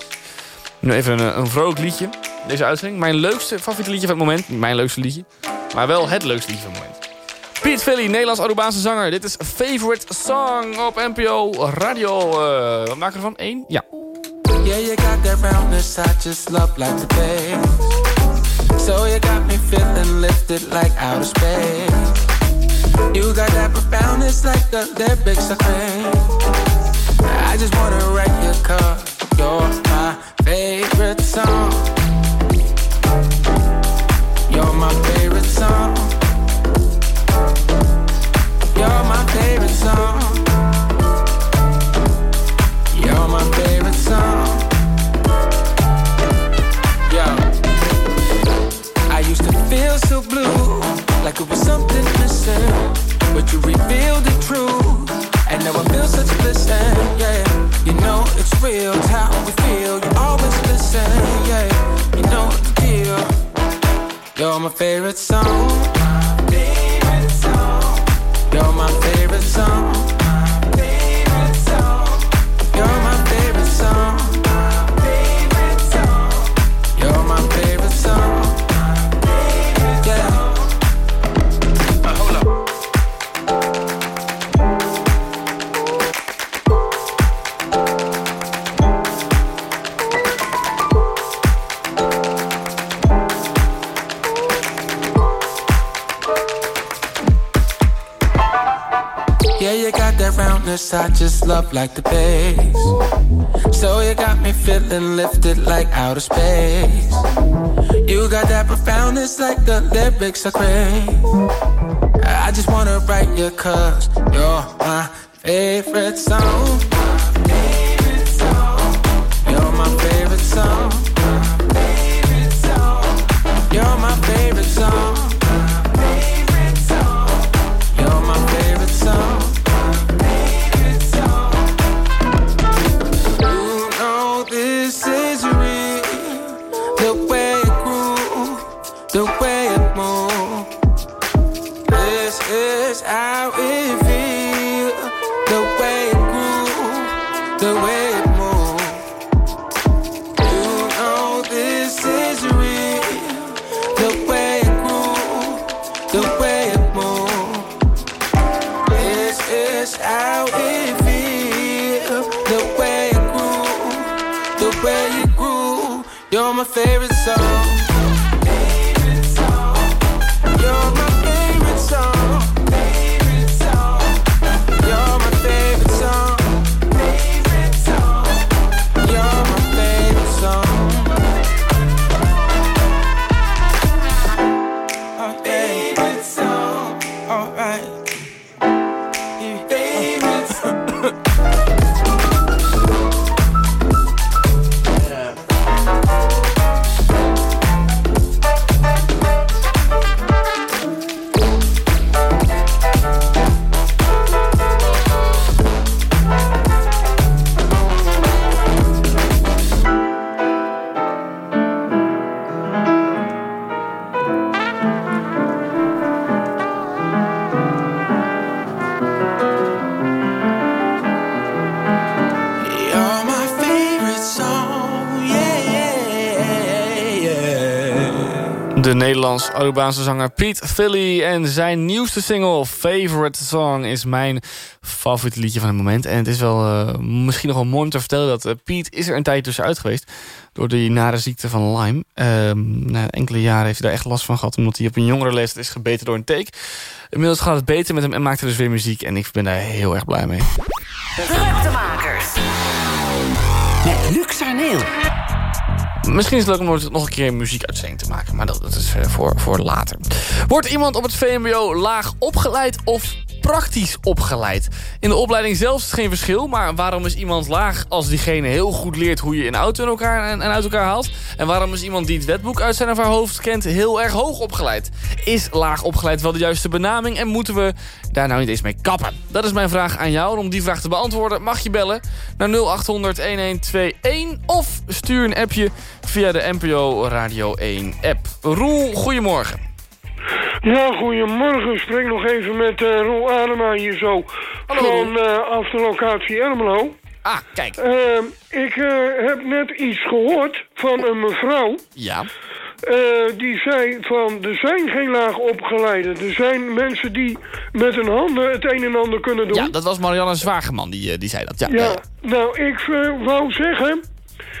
Nu even een, een vrolijk liedje. Deze uitzending. Mijn leukste, favoriete liedje van het moment. Niet mijn leukste liedje. Maar wel het leukste liedje van het moment. Piet Philly, Nederlands-Arubaanse zanger. Dit is Favorite Song op NPO Radio. eh, wat maken we ervan? Eén? Ja. Yeah, you got that roundness, I just love like bass. So you got me feeling lifted like outer space. You got that profoundness like the lyrics I crave. I just wanna write you cause you're my favorite song. You're my favorite song. Like it was something missing. But you revealed the truth, and now I feel such bliss. And yeah, you know it's real, it's how we feel. You always listen, yeah. You know the deal. You're my favorite song. My favorite song. You're my favorite song. Just love like the bass. So you got me feeling lifted like outer space. You got that profoundness like the lyrics I crave. I just wanna write you cause you're my favorite song. The way it grew. You're my favorite song. Nederlands-Arubaanse zanger Piet Philly en zijn nieuwste single Favorite Song is mijn favoriete liedje van het moment. En het is wel uh, misschien nog wel mooi om te vertellen dat uh, Piet is er een tijd tussenuit geweest door die nare ziekte van Lyme. Uh, na enkele jaren heeft hij daar echt last van gehad omdat hij op een jongere leeftijd is gebeten door een teek. Inmiddels gaat het beter met hem en maakt hij dus weer muziek en ik ben daar heel erg blij mee. Druktemakers. Met. Misschien is het leuk om nog een keer een muziekuitzending te maken. Maar dat, dat is uh, voor, voor later. Wordt iemand op het VMBO laag opgeleid of praktisch opgeleid? In de opleiding zelf is het geen verschil. Maar waarom is iemand laag als diegene heel goed leert... hoe je een auto in elkaar en, en uit elkaar haalt? En waarom is iemand die het wetboek uit zijn of haar hoofd kent... heel erg hoog opgeleid? Is laag opgeleid wel de juiste benaming? En moeten we daar nou niet eens mee kappen? Dat is mijn vraag aan jou. En om die vraag te beantwoorden mag je bellen naar 0800-1121... of stuur een appje via de NPO Radio 1 app. Roel, goedemorgen. Ja, goedemorgen. Ik spreek nog even met uh, Roel Adema hier zo. Hallo, van uh, af de locatie Ermelo. Ah, kijk. Uh, ik heb net iets gehoord van een mevrouw. Ja. die zei van, er zijn geen laag opgeleiden. Er zijn mensen die met hun handen het een en ander kunnen doen. Ja, dat was Marianne Zwageman, die, die zei dat. Ja, ja, nou, ik wou zeggen...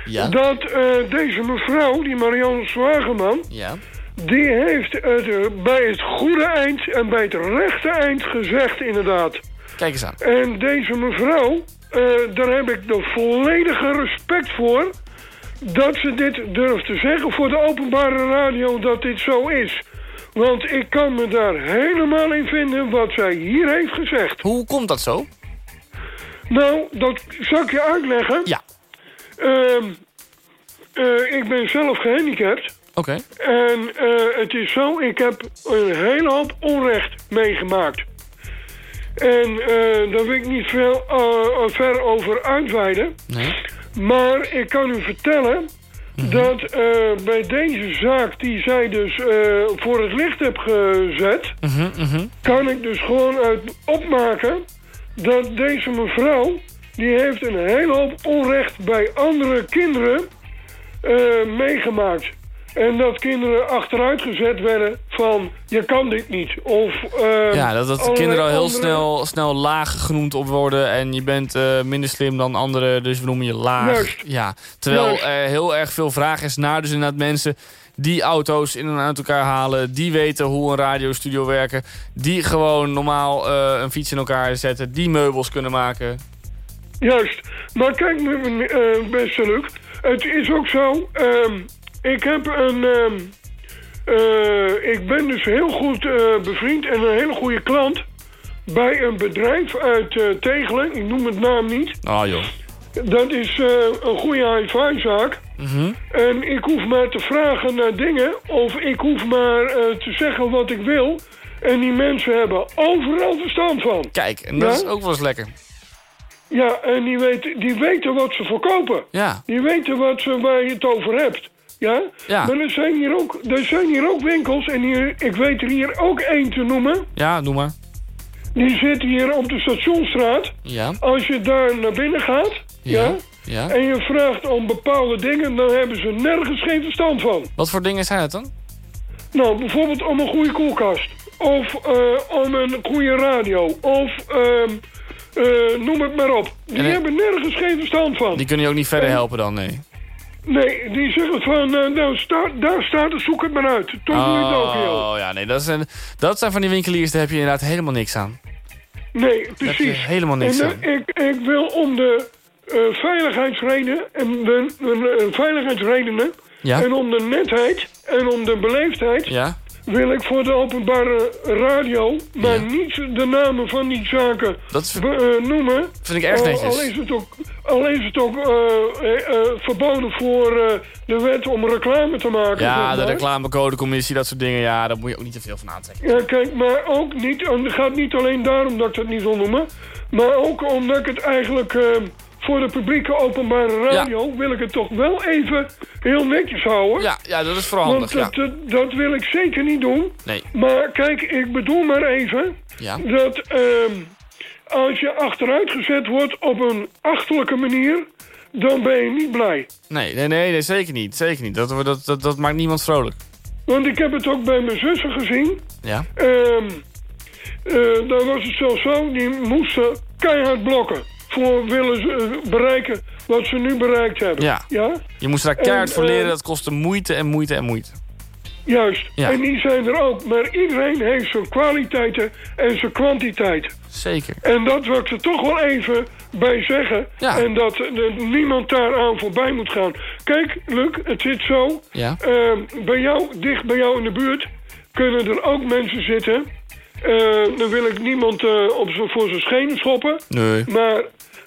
Ja? Dat deze mevrouw, die Marianne Zwageman... Ja? Die heeft het uh, bij het goede eind en bij het rechte eind gezegd inderdaad. Kijk eens aan. En deze mevrouw, uh, daar heb ik de volledige respect voor... dat ze dit durft te zeggen voor de openbare radio dat dit zo is. Want ik kan me daar helemaal in vinden wat zij hier heeft gezegd. Hoe komt dat zo? Nou, dat zal ik je uitleggen. Ja. Uh, uh, ik ben zelf gehandicapt. Oké. Okay. En uh, het is zo, ik heb een hele hoop onrecht meegemaakt. En uh, daar wil ik niet veel ver over uitweiden. Nee. Maar ik kan u vertellen -hmm. dat bij deze zaak die zij dus voor het licht heb gezet... Mm -hmm. kan ik dus gewoon uit opmaken dat deze mevrouw die heeft een hele hoop onrecht bij andere kinderen meegemaakt. En dat kinderen achteruit gezet werden van, je kan dit niet. Of, uh, ja, dat, dat kinderen al heel andere... snel, snel laag genoemd op worden. En je bent uh, minder slim dan anderen, dus we noemen je laag. Juist. Ja, terwijl Juist. er heel erg veel vraag is naar dus inderdaad mensen die auto's in en uit elkaar halen. Die weten hoe een radiostudio werken. Die gewoon normaal uh, een fiets in elkaar zetten. Die meubels kunnen maken. Juist. Maar kijk, uh, beste Luc. Het is ook zo. Uh, ik heb een... uh, ik ben dus heel goed uh, bevriend en een hele goede klant... bij een bedrijf uit uh, Tegelen. Ik noem het naam niet. Ah joh. Dat is een goede hi-fi-zaak. Mm -hmm. En ik hoef maar te vragen naar dingen... of ik hoef maar te zeggen wat ik wil... En die mensen hebben overal verstand van. Kijk, en dat ja? is ook wel eens lekker. Ja, en die weten, die weten wat ze verkopen. Ja. Die weten wat ze, waar je het over hebt. Ja? ja. Maar er zijn hier ook, er zijn hier ook winkels, en hier, ik weet er hier ook één te noemen. Ja, noem maar. Die zit hier op de Stationstraat. Ja. Als je daar naar binnen gaat, ja. ja, ja. en je vraagt om bepaalde dingen, dan hebben ze nergens geen verstand van. Wat voor dingen zijn het dan? Nou, bijvoorbeeld om een goede koelkast. Of uh, om een goede radio. Of... Uh, Uh, noem het maar op. Die en, hebben nergens geen verstand van. Die kunnen je ook niet verder en, helpen dan, nee? Nee, die zeggen van, uh, nou, sta, daar staat het, zoek het maar uit. Toch oh, ook heel. Oh ja, nee, dat zijn, dat zijn van die winkeliers, daar heb je inderdaad helemaal niks aan. Nee, precies. helemaal niks en, aan. Ik, ik wil om de uh, veiligheidsredenen en de, de veiligheidsredenen ja? en om de netheid en om de beleefdheid... Ja? Wil ik voor de openbare radio, maar ja. niet de namen van die zaken dat is, uh, noemen. Vind ik erg netjes. Al, al is het ook, al is het ook uh, uh, verboden voor de wet om reclame te maken. Ja, de reclamecodecommissie, dat soort dingen. Ja, daar moet je ook niet te veel van aantrekken. Ja, kijk, maar ook niet, het gaat niet alleen daarom dat ik dat niet wil noemen. Maar ook omdat ik het eigenlijk voor de publieke openbare radio ja. wil ik het toch wel even heel netjes houden. Ja, ja dat is vooral handig. Want dat, ja. dat, dat, wil ik zeker niet doen. Nee. Maar kijk, ik bedoel maar even ja. dat uh, als je achteruit gezet wordt op een achterlijke manier, dan ben je niet blij. Nee, nee, nee, nee zeker niet. Zeker niet. Dat, dat, dat, dat maakt niemand vrolijk. Want ik heb het ook bij mijn zussen gezien. Ja. Ehm eh, daar was het zelfs zo, die moesten keihard blokken. Voor willen ze bereiken wat ze nu bereikt hebben. Ja. ja? Je moest daar keihard En, voor leren. eh, Dat kostte moeite en moeite en moeite. Juist. Ja. En die zijn er ook. Maar iedereen heeft zijn kwaliteiten en zijn kwantiteit. Zeker. En dat wil ik er toch wel even bij zeggen. Ja. En dat niemand daaraan voorbij moet gaan. Kijk, Luc, het zit zo. Ja. Ehm, bij jou, dicht bij jou in de buurt, kunnen er ook mensen zitten. Eh, dan wil ik niemand eh, op voor zijn schenen schoppen. Nee. Maar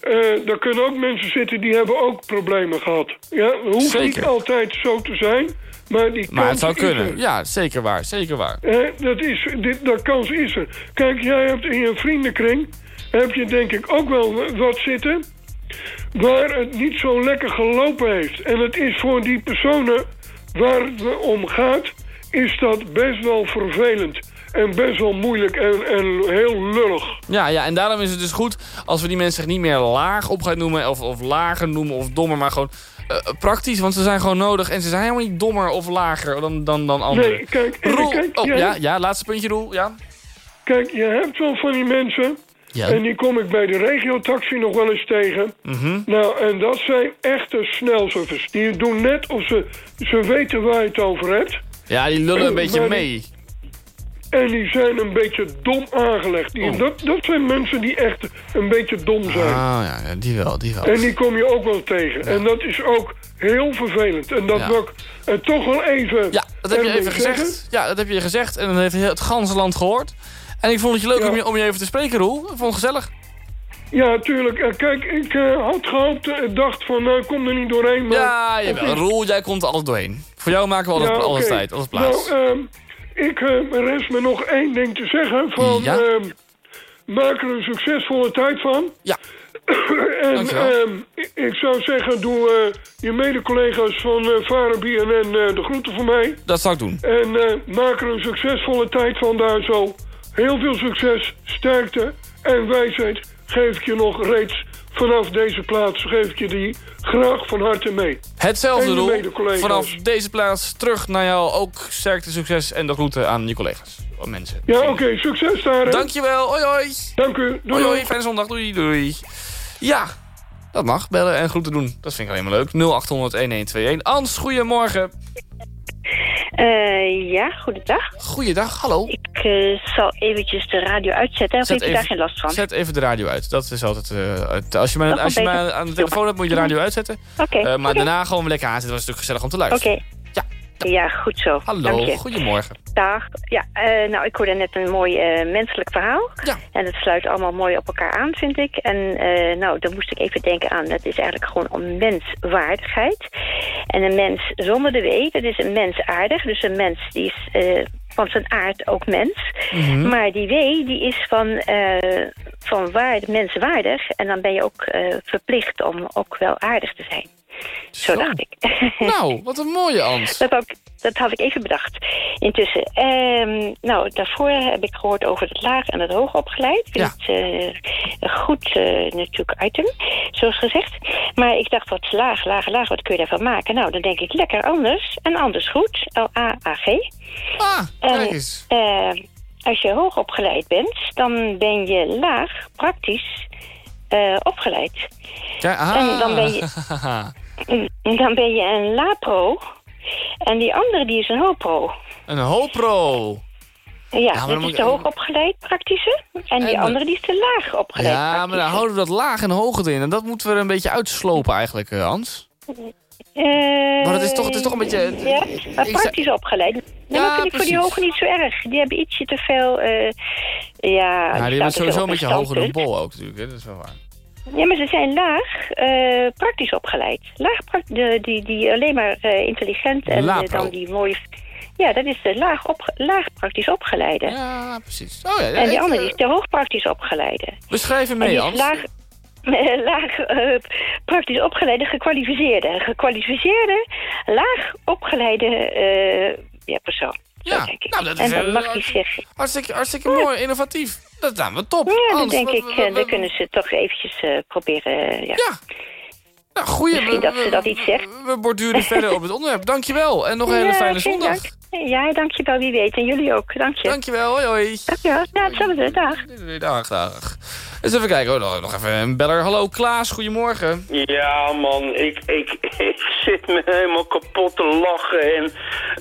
eh er kunnen ook mensen zitten die hebben ook problemen gehad. Ja, het hoeft Zeker. niet altijd zo te zijn. Maar, die Maar het zou kunnen. er. Ja, zeker waar. Zeker waar. Hè, dat is, dit, dat kans is er. Kijk, jij hebt in je vriendenkring... heb je denk ik ook wel wat zitten... waar het niet zo lekker gelopen heeft. En het is voor die personen waar het om gaat... is dat best wel vervelend. En best wel moeilijk en, en heel lullig. Ja, ja, en daarom is het dus goed als we die mensen zich niet meer laag op gaan noemen... of, of lager noemen of dommer, maar gewoon eh, praktisch. Want ze zijn gewoon nodig en ze zijn helemaal niet dommer of lager dan, dan, dan anderen. Nee, kijk, Roel, kijk, oh, jij- ja, ja, laatste puntje, Roel. Ja. Kijk, je hebt wel van die mensen... Ja. En die kom ik bij de regiotaxi nog wel eens tegen. Mhm. Nou, en dat zijn echte snelsurfers. Die doen net of ze, ze weten waar je het over hebt. ja, die lullen een beetje mee. En die zijn een beetje dom aangelegd. Die, Oh. dat, dat zijn mensen die echt een beetje dom zijn. Ah, ja, ja, die wel, die wel. En die kom je ook wel tegen. En dat is ook heel vervelend. En dat Ja. ik eh, toch wel even... Ja, dat heb je even zeggen. gezegd. Ja, dat heb je gezegd. En dan heeft het ganse land gehoord. En ik vond het je leuk Ja. om, je, om je even te spreken, Roel. Ik vond het gezellig. Ja, tuurlijk. En kijk, ik eh, had gehoopt, eh, dacht van, nou, ik kom er niet doorheen. Maar Ja, jawel. Roel, jij komt er alles doorheen. Voor jou maken we altijd, Ja, oké. tijd, altijd plaats. Nou, ik uh, rest me nog één ding te zeggen. Van, Ja? ehm, maak er een succesvolle tijd van. Ja. en ehm, ik, zou zeggen, doe eh, je mede-collega's van uh, Varen en eh, de groeten voor mij. dat zou ik doen. En eh, maak er een succesvolle tijd van daar zo. Heel veel succes, sterkte en wijsheid geef ik je nog reeds vanaf deze plaats. Geef ik je die graag van harte mee. Hetzelfde, mede-collega's. Vanaf deze plaats terug naar jou. Ook sterkte, succes en de groeten aan je collega's. Oh, mensen. Ja, oké, succes daar. hè. Dankjewel. Hoi, hoi. Dank u. Doei, Hoi. Fijne zondag. Doei, doei. Ja, dat mag. Bellen en groeten doen. Dat vind ik alleen maar leuk. 0800-1121. Ans, goedemorgen. Eh, ja, goedendag. Goeiedag, hallo. Ik eh, zal eventjes de radio uitzetten. Of u even- daar geen last van? Zet even de radio uit. Dat is altijd... eh, uit- als je mij, als je mij aan de telefoon hebt, moet je de radio uitzetten. Oké, maar oké. daarna gewoon lekker aanzetten. Dat was natuurlijk gezellig om te Oké. luisteren. Ja. Goed zo. Hallo, goedemorgen. Dag. Ja, eh, nou, ik hoorde net een mooi eh, menselijk verhaal. Ja. En het sluit allemaal mooi op elkaar aan, vind ik. En eh, nou, dan moest ik even denken aan... het is eigenlijk gewoon om menswaardigheid. En een mens zonder de W, dat is een mensaardig. Dus een mens die is van zijn aard ook mens. Mhm. Maar die W, die is van, eh, van waarde, menswaardig. En dan ben je ook verplicht om ook wel aardig te zijn. Zo, dacht ik. Nou, wat een mooie Ans. Dat, ook, dat had ik even bedacht. Intussen. Ehm, nou, daarvoor heb ik gehoord over het laag en het hoog opgeleid. Vind het eh, een goed eh, natuurlijk item, zoals gezegd. Maar ik dacht, wat laag, laag, laag, wat kun je daarvan maken? Nou, dan denk ik lekker anders. En anders goed. L-A-A-G. Ah, kijk eens. eh, als je hoog opgeleid bent, dan ben je laag praktisch opgeleid. Ah. En dan ben je- Dan ben je een la-pro. En die andere die is een ho-pro. een hopro. Ja, maar dan dat is de hoog opgeleid praktische. En die En- andere die is de laag opgeleid Ja, maar dan houden we dat laag en hoog erin. En dat moeten we er een beetje uitslopen eigenlijk, eh, Hans. Eh, Maar dat is toch- het is toch een beetje- Ja, maar praktisch opgeleid. Nee, Ja, maar vind ik voor die hoge niet zo erg. Die hebben ietsje te veel... eh, ja, Ja, die hebben te sowieso een beetje hoger dan bol ook natuurlijk. Hè? Dat is wel waar. Ja, maar ze zijn laag eh, praktisch opgeleid. Laag de, die, die alleen maar eh, intelligent en eh, dan die mooie... Ja, dat is de laag, op, laag praktisch opgeleide. Ja, precies. Oh ja, ja, en die andere is de hoog praktisch opgeleide. We schrijven En mee, Hans. laag, laag praktisch opgeleide gekwalificeerde. Gekwalificeerde, laag opgeleide ja, persoon. Ja, ik. nou, dat en is dan heel- mag hij zeggen... Hartstikke, hartstikke mooi, innovatief. Dat staan we top. Ja, dan Hans, denk wat- ik, wat- eh, dan kunnen ze toch eventjes eh, proberen... ja. Ja. Nou, goeie. Misschien dat ze dat iets zegt. We borduren verder op het onderwerp. Dankjewel. En nog een hele fijne zondag. dank. Ja, dankjewel. Wie weet. En jullie ook. Dank je. Dankjewel. Hoi, hoi. Dankjewel. Ja, hetzelfde. Dag. Dag, dag. Eens even kijken. Oh, nog- even een beller. Hallo, Klaas. Goedemorgen. Ja, man, ik, ik, ik zit me helemaal kapot te lachen en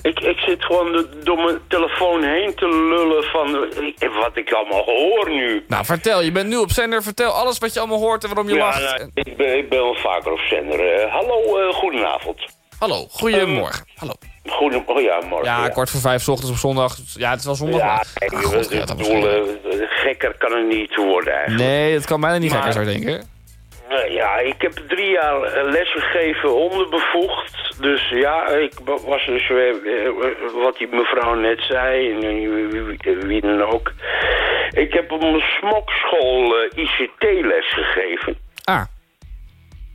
ik, ik zit gewoon de- door mijn telefoon heen te lullen van ik- wat ik allemaal hoor nu. Nou, vertel. Je bent nu op zender. Vertel alles wat je allemaal hoort en waarom je ja, lacht. nou, ik, ben, ik ben wel vaker op zender. Eh, hallo, eh, goedenavond. Hallo, goedemorgen. Hallo. Goedem oh ja, morgen. Ja, kwart voor vijf 's ochtends op zondag. Ja, het is wel zondag. Ja, maar- Ah, God, ik bedoel, eh, gekker kan het niet worden eigenlijk. Nee, het kan bijna niet Maar- gekker, zou ik denken. Ja, ik heb drie jaar eh, lesgegeven onderbevoegd. Dus ja, ik wa- was dus eh, wat die mevrouw net zei, en wie, dan ook. Ik heb op een smokschool eh, ICT-les gegeven.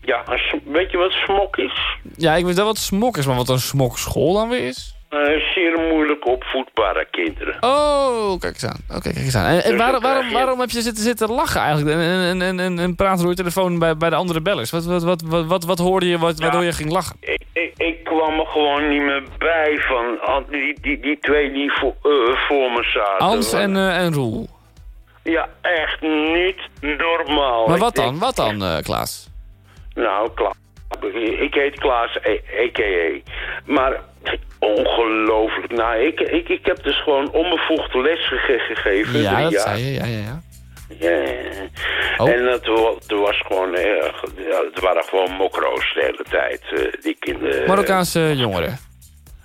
Ja, weet je wat smok is? Ja, ik weet wel wat smok is, maar wat een smokschool dan weer is? Eh, zeer moeilijk opvoedbare kinderen. Oh, kijk eens aan. Oké, kijk eens aan. En, en Dus waarom, waarom, heb je zitten, zitten lachen eigenlijk? En, en, en, en, en praten door je telefoon bij, bij de andere bellers? Wat, wat, wat, wat, wat, wat hoorde je wat, waardoor je ging lachen? Ik, ik, ik kwam er gewoon niet meer bij van die, die, die twee die voor, eh, voor me zaten. Hans en, eh, en Roel. Ja, echt niet normaal. Maar wat dan? Wat dan, Klaas? Nou, Klaas. Ik heet Klaas, a.k.a. Maar ongelooflijk. Nou, ik, ik, ik heb dus gewoon onbevoegd les gege- gegeven. Ja, dat jaar. zei je. Ja, ja, ja. Ja. Oh. En dat wa- was gewoon, eh, ja, het waren gewoon mokro's de hele tijd, eh, die kinderen. Marokkaanse jongeren.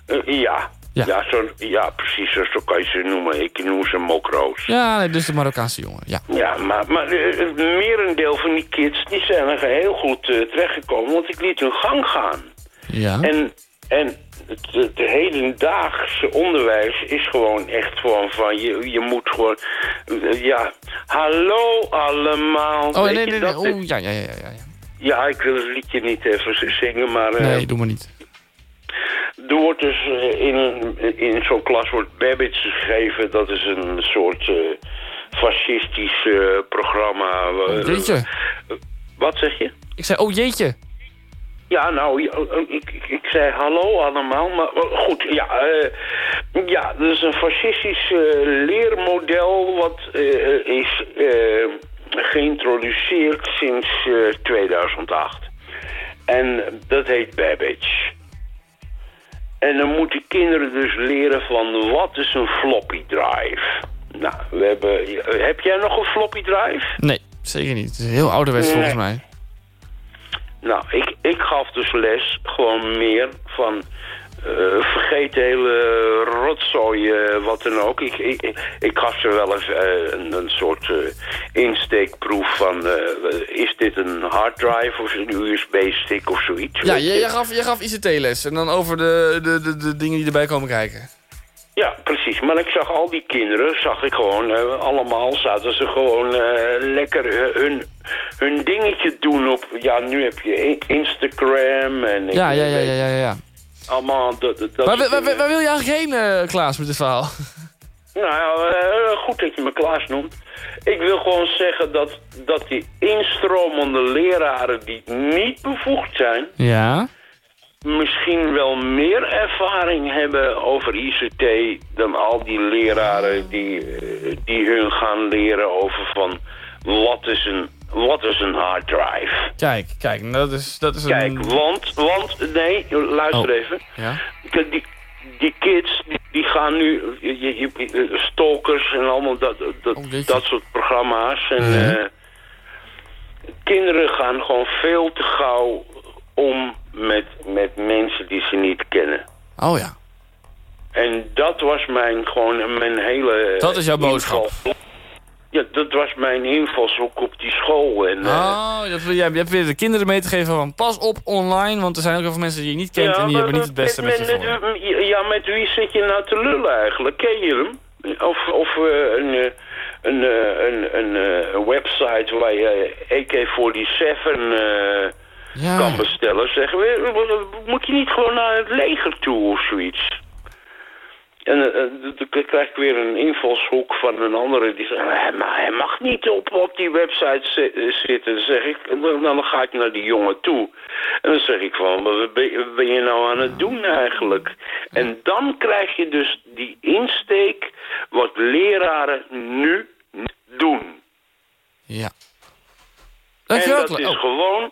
Eh, ja. Ja. Ja. zo, ja, precies, zo, kan je ze noemen. Ik noem ze mokro's. Ja, dus de Marokkaanse jongeren. Ja. Ja, maar, maar eh, het merendeel van die kids die zijn er heel goed eh, terechtgekomen, want ik liet hun gang gaan. Ja. En, en het, het hedendaagse onderwijs is gewoon echt gewoon van, je, je moet gewoon, eh, ja, hallo allemaal. Oh, nee, nee, nee. dat- Oh, ja, ja, ja, ja. ja. Ik wil het liedje niet even zingen, maar... eh, Nee, doe maar niet. Er wordt dus eh, in, in zo'n klas wordt Babbage gegeven. Dat is een soort eh, fascistisch eh, programma. eh, Jeetje. wat zeg je? Ik zei, oh jeetje. Ja, nou, ik, ik, ik zei hallo allemaal, maar goed, ja, eh, ja, dat is een fascistisch leermodel wat is geïntroduceerd sinds eh, 2008. En dat heet Babbage. En dan moeten kinderen dus leren van wat is een floppy drive. Nou, we hebben, heb jij nog een floppy drive? Nee, zeker niet. Het is heel ouderwets Nee. volgens mij. Nou, ik, ik gaf dus les gewoon meer van... eh, vergeet de hele rotzooi, eh, wat dan ook. Ik, ik, ik, gaf ze wel eens eh, een, een soort insteekproef van... is dit een harddrive of een USB-stick of zoiets? Ja, je, je? gaf, je gaf ICT-les en dan over de, de, de, de dingen die erbij komen kijken. Ja, precies. Maar ik zag al die kinderen, zag ik gewoon, allemaal zaten ze gewoon lekker hun, hun dingetje doen op... Ja, nu heb je Instagram en... Ja, ja, ja, weet ja, ja, ja. Allemaal dat, dat Waar, soort waar, waar, dingen. waar wil je eigenlijk heen, eh, Klaas, met dit verhaal? Nou, eh, goed dat je me Klaas noemt. Ik wil gewoon zeggen dat, dat die instromende leraren die niet bevoegd zijn... Ja? misschien wel meer ervaring hebben over ICT... dan al die leraren die, eh, die hun gaan leren over van... wat is een, wat is een hard drive? Kijk, kijk, dat is, dat is een... Kijk, want, want, nee, luister Oh. even. Ja? Kijk, Die, die kids, die, die gaan nu, je, je, je- stalkers en allemaal dat, dat, Oh, dat soort programma's. En eh, kinderen gaan gewoon veel te gauw om met, met mensen die ze niet kennen. Oh ja. En dat was mijn, gewoon mijn hele... Dat is jouw boodschap. Ja, dat was mijn invalshoek op die school. En, eh, Oh, dat, wil jij- je hebt weer de kinderen mee te geven van pas op online, want er zijn ook heel veel mensen die je niet kent en die hebben niet het beste met, je voor. met, Ja, met wie zit je nou te lullen eigenlijk? Ken je hem? Of, of eh, een, eh, een, eh, een, een, eh, een website waar je AK-47 eh, Ja. kan bestellen. Zeg, moet je niet gewoon naar het leger toe of zoiets? En eh, eh, dan krijg ik weer een invalshoek van een andere die zegt... "Hij ma- hij mag niet op, op die website eh, zitten. Dan zeg ik, dan, dan ga ik naar die jongen toe. En dan zeg ik van, wat ben, je nou aan het doen eigenlijk? En dan krijg je dus die insteek wat leraren nu doen. Ja. En Dankjewel, dat is oh. gewoon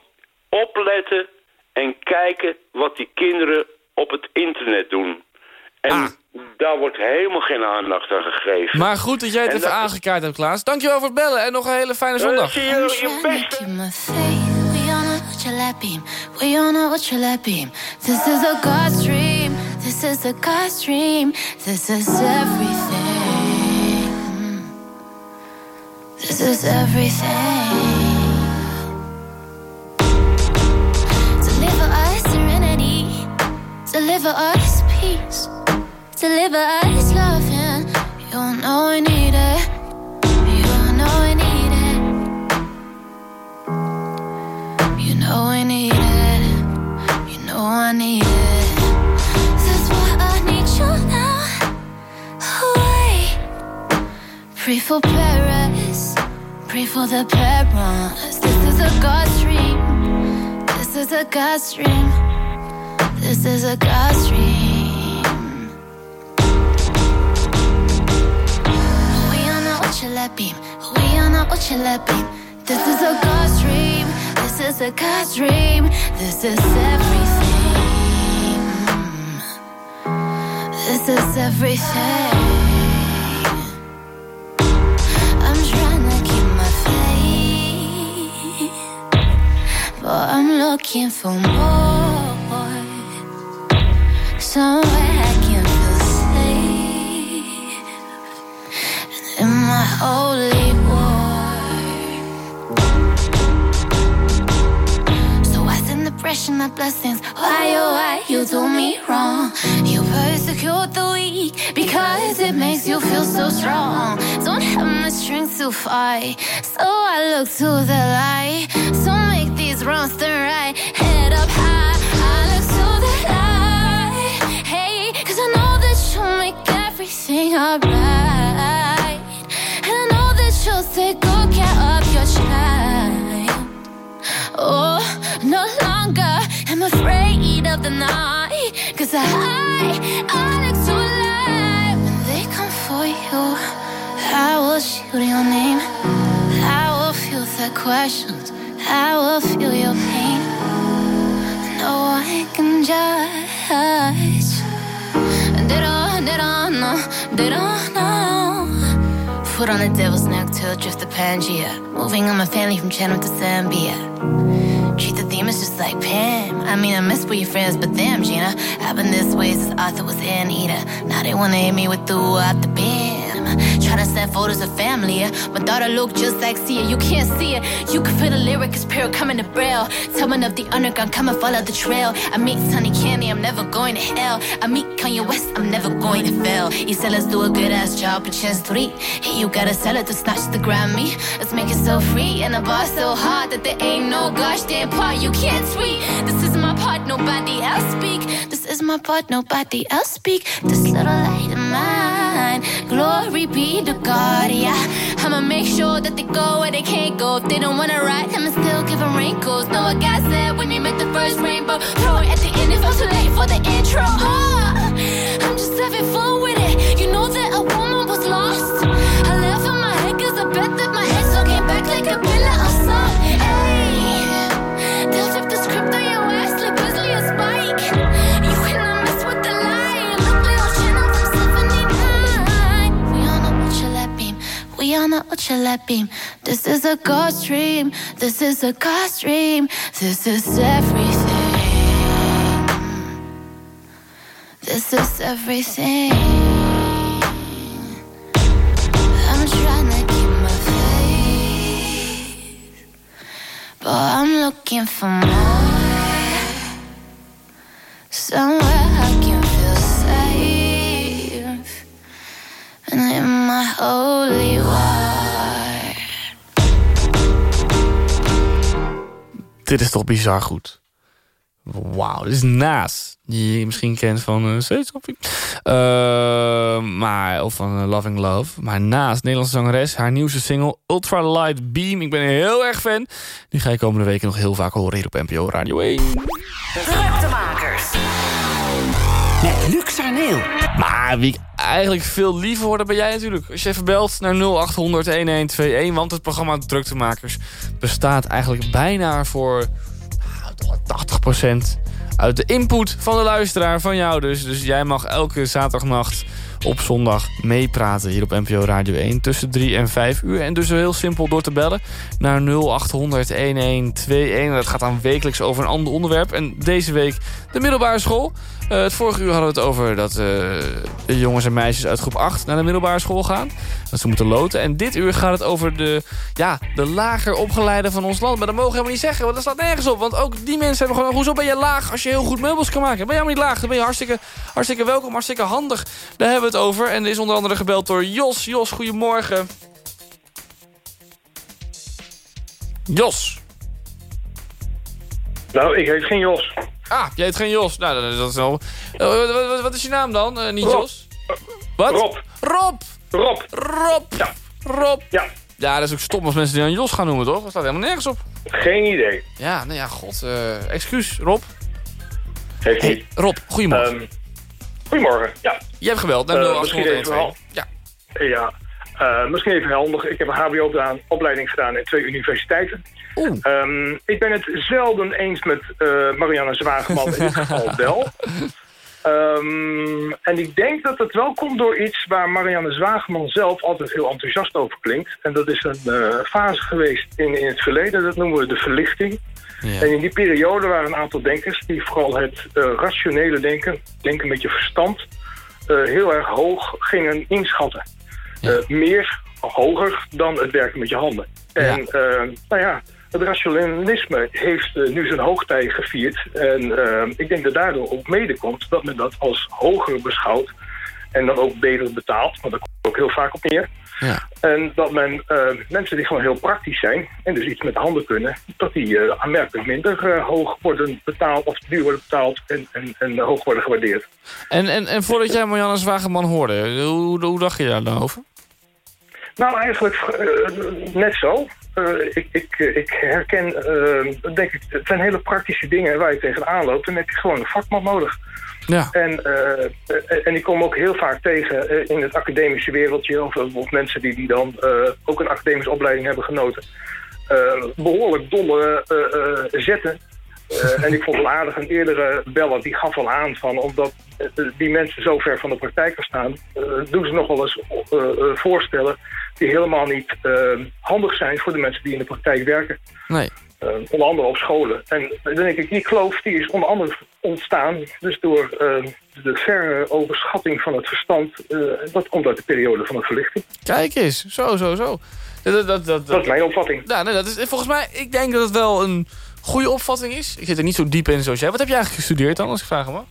opletten en kijken wat die kinderen op het internet doen. En daar wordt helemaal geen aandacht aan gegeven. Ah. Maar goed dat jij het En even dat- aangekaart hebt, Klaas. Dankjewel voor het bellen en nog een hele fijne zondag. zie je je best. We on a ultra beam. We on a ultra beam. This is a God's dream. This is a God's dream. This is everything. This is everything. Deliver us serenity. Deliver us. Us love. And you know we need it. You know we need it. You know I need it. You know I need it. That's why I need you now. Pray for Paris. Pray for the parents. This is a God's dream. This is a God's dream. This is a God's dream. A. We on a ultra beam. This is a God's dream. This is a God's dream. This is everything. This is everything. I'm trying to keep my faith, but I'm looking for more. Somewhere holy war. So I send the pressure, not blessings. Why, oh, why you do me wrong? You persecute the weak because it makes you feel so strong. Don't have much strength to fight, so I look to the light. So make these wrongs turn right. Head up high, I look to the light. Hey, cause I know that you'll make everything alright. Oh, no longer am afraid of the night. Cause I, I look to light. When they come for you, I will shout your name. I will feel the questions. I will feel your pain. No one can judge. Foot on the devil's neck till drift the Pangea. Moving on my family from Channel to Zambia. Treat the theme demons just like Pam. I mean, I miss with your friends, but them, Gina. I've been this way since Arthur was Anteater. Now they wanna hit me with the out the bam. Tryna send photos of family. My daughter look just like Sia. You can't see it. You can feel the lyric, it's pure coming to braille. Telling of the underground, come and follow the trail. I meet Sonny Candy, I'm never going to hell. I meet Kanye West, I'm never going to fail. He said, let's do a good ass job, but chance three. Hey, you gotta sell it to snatch the Grammy. Let's make it so free. And the bar so hard that there ain't no gosh damn part you can't tweet. This is my part, nobody else speak. This is my part, nobody else speak. This little light of mine. Glory be to God, yeah. I'ma make sure that they go where they can't go. If they don't wanna ride, I'ma still give them raincoats. Know what God said when we met the first rainbow. Throw it at the end if I'm too late for the intro. Ah, I'm just having fun with it. You know that a woman was lost. I left on my head cause I bet that my ex all came back like a We on a ultra beam. This is a ghost dream. This is a ghost dream. This is everything. This is everything. I'm trying to keep my faith, but I'm looking for more. Somewhere I can feel safe, and in my holy war. Dit is toch bizar goed. Wauw, dit is Naas. Die je misschien kent van uh, maar, of van uh, Loving Love. Maar Naas, Nederlandse zangeres. Haar nieuwste single Ultralight Beam. Ik ben heel erg fan. Die ga je komende weken nog heel vaak horen hier op NPO Radio 1. Wie ik eigenlijk veel liever dat ben jij natuurlijk. Als je even belt naar 0800-1121. Want het programma Druktemakers bestaat eigenlijk bijna voor 80% uit de input van de luisteraar, van jou dus. Dus jij mag elke zaterdagnacht op zondag meepraten hier op NPO Radio 1 tussen 3 en 5 uur. En dus heel simpel door te bellen naar 0800 1121. Dat gaat dan wekelijks over een ander onderwerp. En deze week de middelbare school. Uh, het vorige uur hadden we het over dat uh, jongens en meisjes uit groep 8 naar de middelbare school gaan. Dat ze moeten loten. En dit uur gaat het over de, ja, de lager opgeleiden van ons land. Maar dat mogen we helemaal niet zeggen, want dat staat nergens op. Want ook die mensen hebben gewoon... Hoezo ben je laag als je heel goed meubels kan maken? Ben je helemaal niet laag, dan ben je hartstikke, hartstikke welkom, hartstikke handig. Daar hebben we het over. En er is onder andere gebeld door Jos. Jos, goedemorgen. Jos. Nou, ik heet geen Jos. Ah, jij heet geen Jos. Nou, dat is wel... Uh, wat, wat, is je naam dan? Uh, niet Rob. Jos? Wat? Rob. Rob. Rob. Rob. Ja. Rob. Ja. Ja, dat is ook stom als mensen die aan Jos gaan noemen, toch? Dat staat helemaal nergens op. Geen idee. Ja, nou ja, god. Uh, excuus, Rob. Heeft hey, niet. Rob, goedemorgen. Um, goedemorgen, ja. Je hebt gebeld naar uh, misschien even wel. Ja. Ja. Uh, misschien even handig. Ik heb een hbo-opleiding gedaan in twee universiteiten. Um, ik ben het zelden eens met uh, Marianne Zwageman, in dit geval wel. Um, en ik denk dat het wel komt door iets waar Marianne Zwageman zelf altijd heel enthousiast over klinkt. En dat is een uh, fase geweest in, in het verleden, dat noemen we de verlichting. Ja. En in die periode waren een aantal denkers die vooral het uh, rationele denken, denken met je verstand, heel erg hoog gingen inschatten. Ja. meer, hoger dan het werken met je handen. En ja. nou ja, het rationalisme heeft uh, nu zijn hoogtij gevierd. En uh, ik denk dat daardoor ook mede komt dat men dat als hoger beschouwt. En dan ook beter betaalt, want daar komt ook heel vaak op neer. Ja. En dat men uh, mensen die gewoon heel praktisch zijn en dus iets met handen kunnen... dat die aanmerkelijk minder hoog worden betaald of duur worden betaald en, en, en hoog worden gewaardeerd. En, en, en voordat jij Marianne Zwageman hoorde, hoe, hoe dacht je daar dan over? Nou, eigenlijk net zo. Uh, ik, ik, ik, herken, uh, denk ik, het zijn hele praktische dingen waar je tegenaan loopt. Dan heb je gewoon een vakman nodig. Ja. En, uh, en ik kom ook heel vaak tegen in het academische wereldje... of, of mensen die, die dan ook een academische opleiding hebben genoten... behoorlijk dolle zetten. En ik vond het aardig, een eerdere beller die gaf al aan van... omdat die mensen zo ver van de praktijk staan... doen ze nog wel eens voorstellen die helemaal niet handig zijn voor de mensen die in de praktijk werken. Nee. Onder andere op scholen. En dan denk ik, die kloof die is onder andere ontstaan... dus door de verre overschatting van het verstand. dat komt uit de periode van de verlichting. Kijk eens, zo, zo, zo. Dat, dat, dat, dat is mijn opvatting. Nou, nee, dat is, volgens mij, ik denk dat het wel een goede opvatting is. Ik zit er niet zo diep in zoals jij. Wat heb jij eigenlijk gestudeerd dan, als ik vraag mag?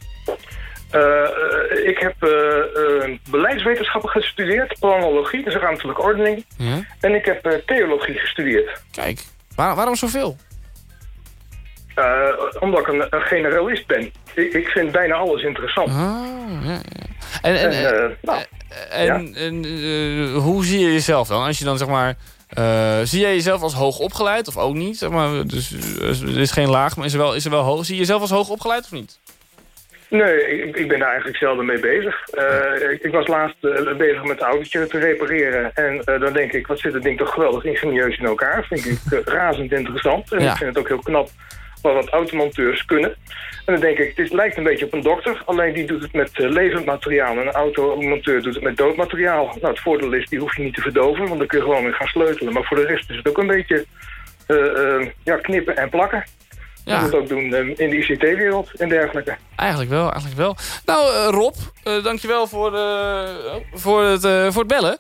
Uh, ik heb uh, uh, beleidswetenschappen gestudeerd, planologie, dus ruimtelijke ordening. En ik heb theologie gestudeerd. Kijk, Waar, waarom zoveel? omdat ik een, een, generalist ben. Ik, ik, vind bijna alles interessant. Ja, ja. En, en, en, nou, en, ja. en hoe zie je jezelf dan? Als je dan zeg maar... zie jij jezelf als hoog opgeleid of ook niet? Zeg maar, dus, er is geen laag, maar is er wel, is er wel hoog. Zie je jezelf als hoog opgeleid of niet? Nee, ik, ik ben daar eigenlijk zelden mee bezig. Uh, ik, ik, was laatst uh, bezig met het autootje te repareren. En dan denk ik, wat zit het ding toch geweldig ingenieus in elkaar. Vind ik razend interessant. En Ja. ik vind het ook heel knap wat wat automonteurs kunnen. En dan denk ik, het lijkt een beetje op een dokter. Alleen die doet het met levend materiaal. En een automonteur doet het met dood materiaal. Nou, het voordeel is, die hoef je niet te verdoven. Want dan kun je gewoon weer gaan sleutelen. Maar voor de rest is het ook een beetje ja, knippen en plakken. Ja. Dat moet ook doen in de ICT-wereld en dergelijke. Eigenlijk wel, eigenlijk wel. Nou, Rob, dankjewel voor, de, voor, het, voor het bellen.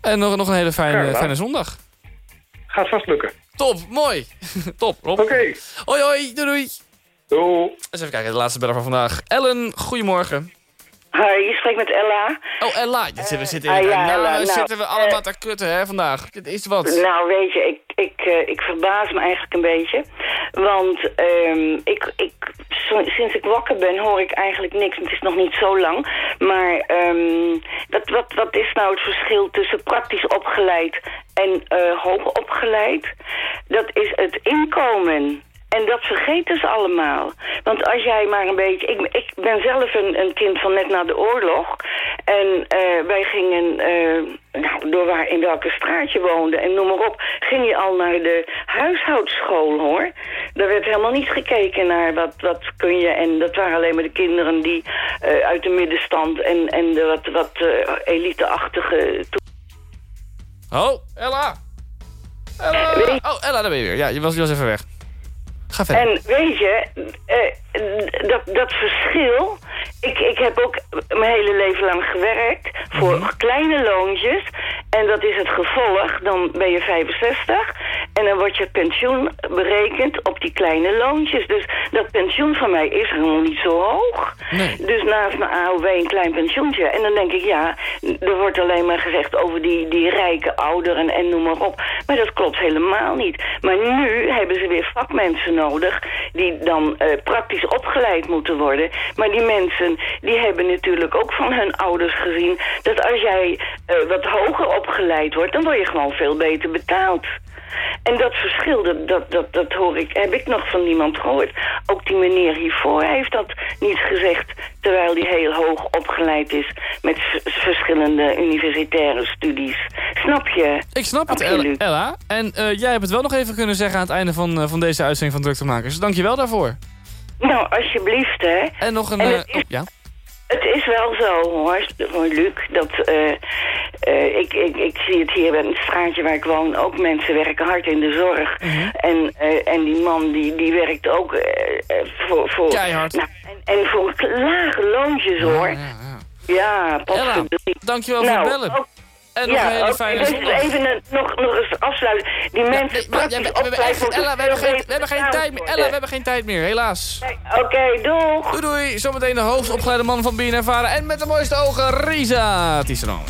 En nog, nog een hele fijne, fijne zondag. Gaat vast lukken. Top, mooi. Top, Rob. Oké. Okay. Hoi, hoi, doei, doei. Doei. Eens even kijken, de laatste beller van vandaag. Ellen, goedemorgen. Hi, je spreekt met Ella. Oh, Ella. We zitten, in, Ah, ja, nou, Ella. nou, Nou, zitten we allemaal eh, te kutten hè, vandaag. Dit is wat. Nou, weet je, ik, ik, eh, ik verbaas me eigenlijk een beetje. Want ehm, ik, ik, sinds ik wakker ben hoor ik eigenlijk niks. Het is nog niet zo lang. Maar ehm, dat, wat, wat is nou het verschil tussen praktisch opgeleid en eh hoog opgeleid? Dat is het inkomen. En dat vergeten ze allemaal. Want als jij maar een beetje... Ik, ik ben zelf een, een kind van net na de oorlog. En eh, wij gingen... eh, nou, door waar, in welke straat je woonde en noem maar op... ging je al naar de huishoudschool, hoor. Daar werd helemaal niet gekeken naar wat, wat kun je... En dat waren alleen maar de kinderen die eh, uit de middenstand... en, en de wat, wat eliteachtige... Oh, Ella. Ella. Oh, Ella, daar ben je weer. Ja, je was, je was even weg. Ga verder. En weet je, eh, dat, dat verschil... Ik, ik heb ook mijn hele leven lang gewerkt voor kleine loontjes. En dat is het gevolg. Dan ben je 65 en dan wordt je pensioen berekend op die kleine loontjes. Dus dat pensioen van mij is helemaal niet zo hoog. Dus naast mijn AOW een klein pensioentje. En dan denk ik, ja, er wordt alleen maar gezegd over die, die rijke ouderen en noem maar op. Maar dat klopt helemaal niet. Maar nu hebben ze weer vakmensen nodig die dan eh, praktisch opgeleid moeten worden. Maar die mensen, die hebben natuurlijk ook van hun ouders gezien... dat als jij eh, wat hoger opgeleid wordt, dan word je gewoon veel beter betaald. En dat verschil, dat, dat, dat, dat hoor ik, heb ik nog van niemand gehoord. Ook die meneer hiervoor heeft dat niet gezegd... terwijl hij heel hoog opgeleid is met verschillende universitaire studies. Snap je? Ik snap het, Ella. Ella. En eh, jij hebt het wel nog even kunnen zeggen aan het einde van, eh, van deze uitzending van Druktemakers. Dank je wel daarvoor. Nou, alsjeblieft, hè. En nog een... En eh, is- oh, ja? Het is wel zo, hoor, Luc, dat eh, eh, ik, ik, ik zie het hier in het straatje waar ik woon. Ook mensen werken hard in de zorg. Mhm. en, eh, en die man die, die werkt ook voor... voor Keihard. Nou, en, en voor lage loontjes, hoor. Ja, ja, Ella, dankjewel voor het bellen. En nog ja, een hele fijne dus zondag. Even een- nog, nog eens afsluiten. Die mensen... Ja, ja, we, hebben echt, Ella, we hebben geen, we hebben geen tijd meer. Ella, we hebben geen tijd meer, helaas. Oké, doeg. Doei doei. Zometeen de hoogst opgeleide man van BNN Varen. En met de mooiste ogen, Risa Tisserand.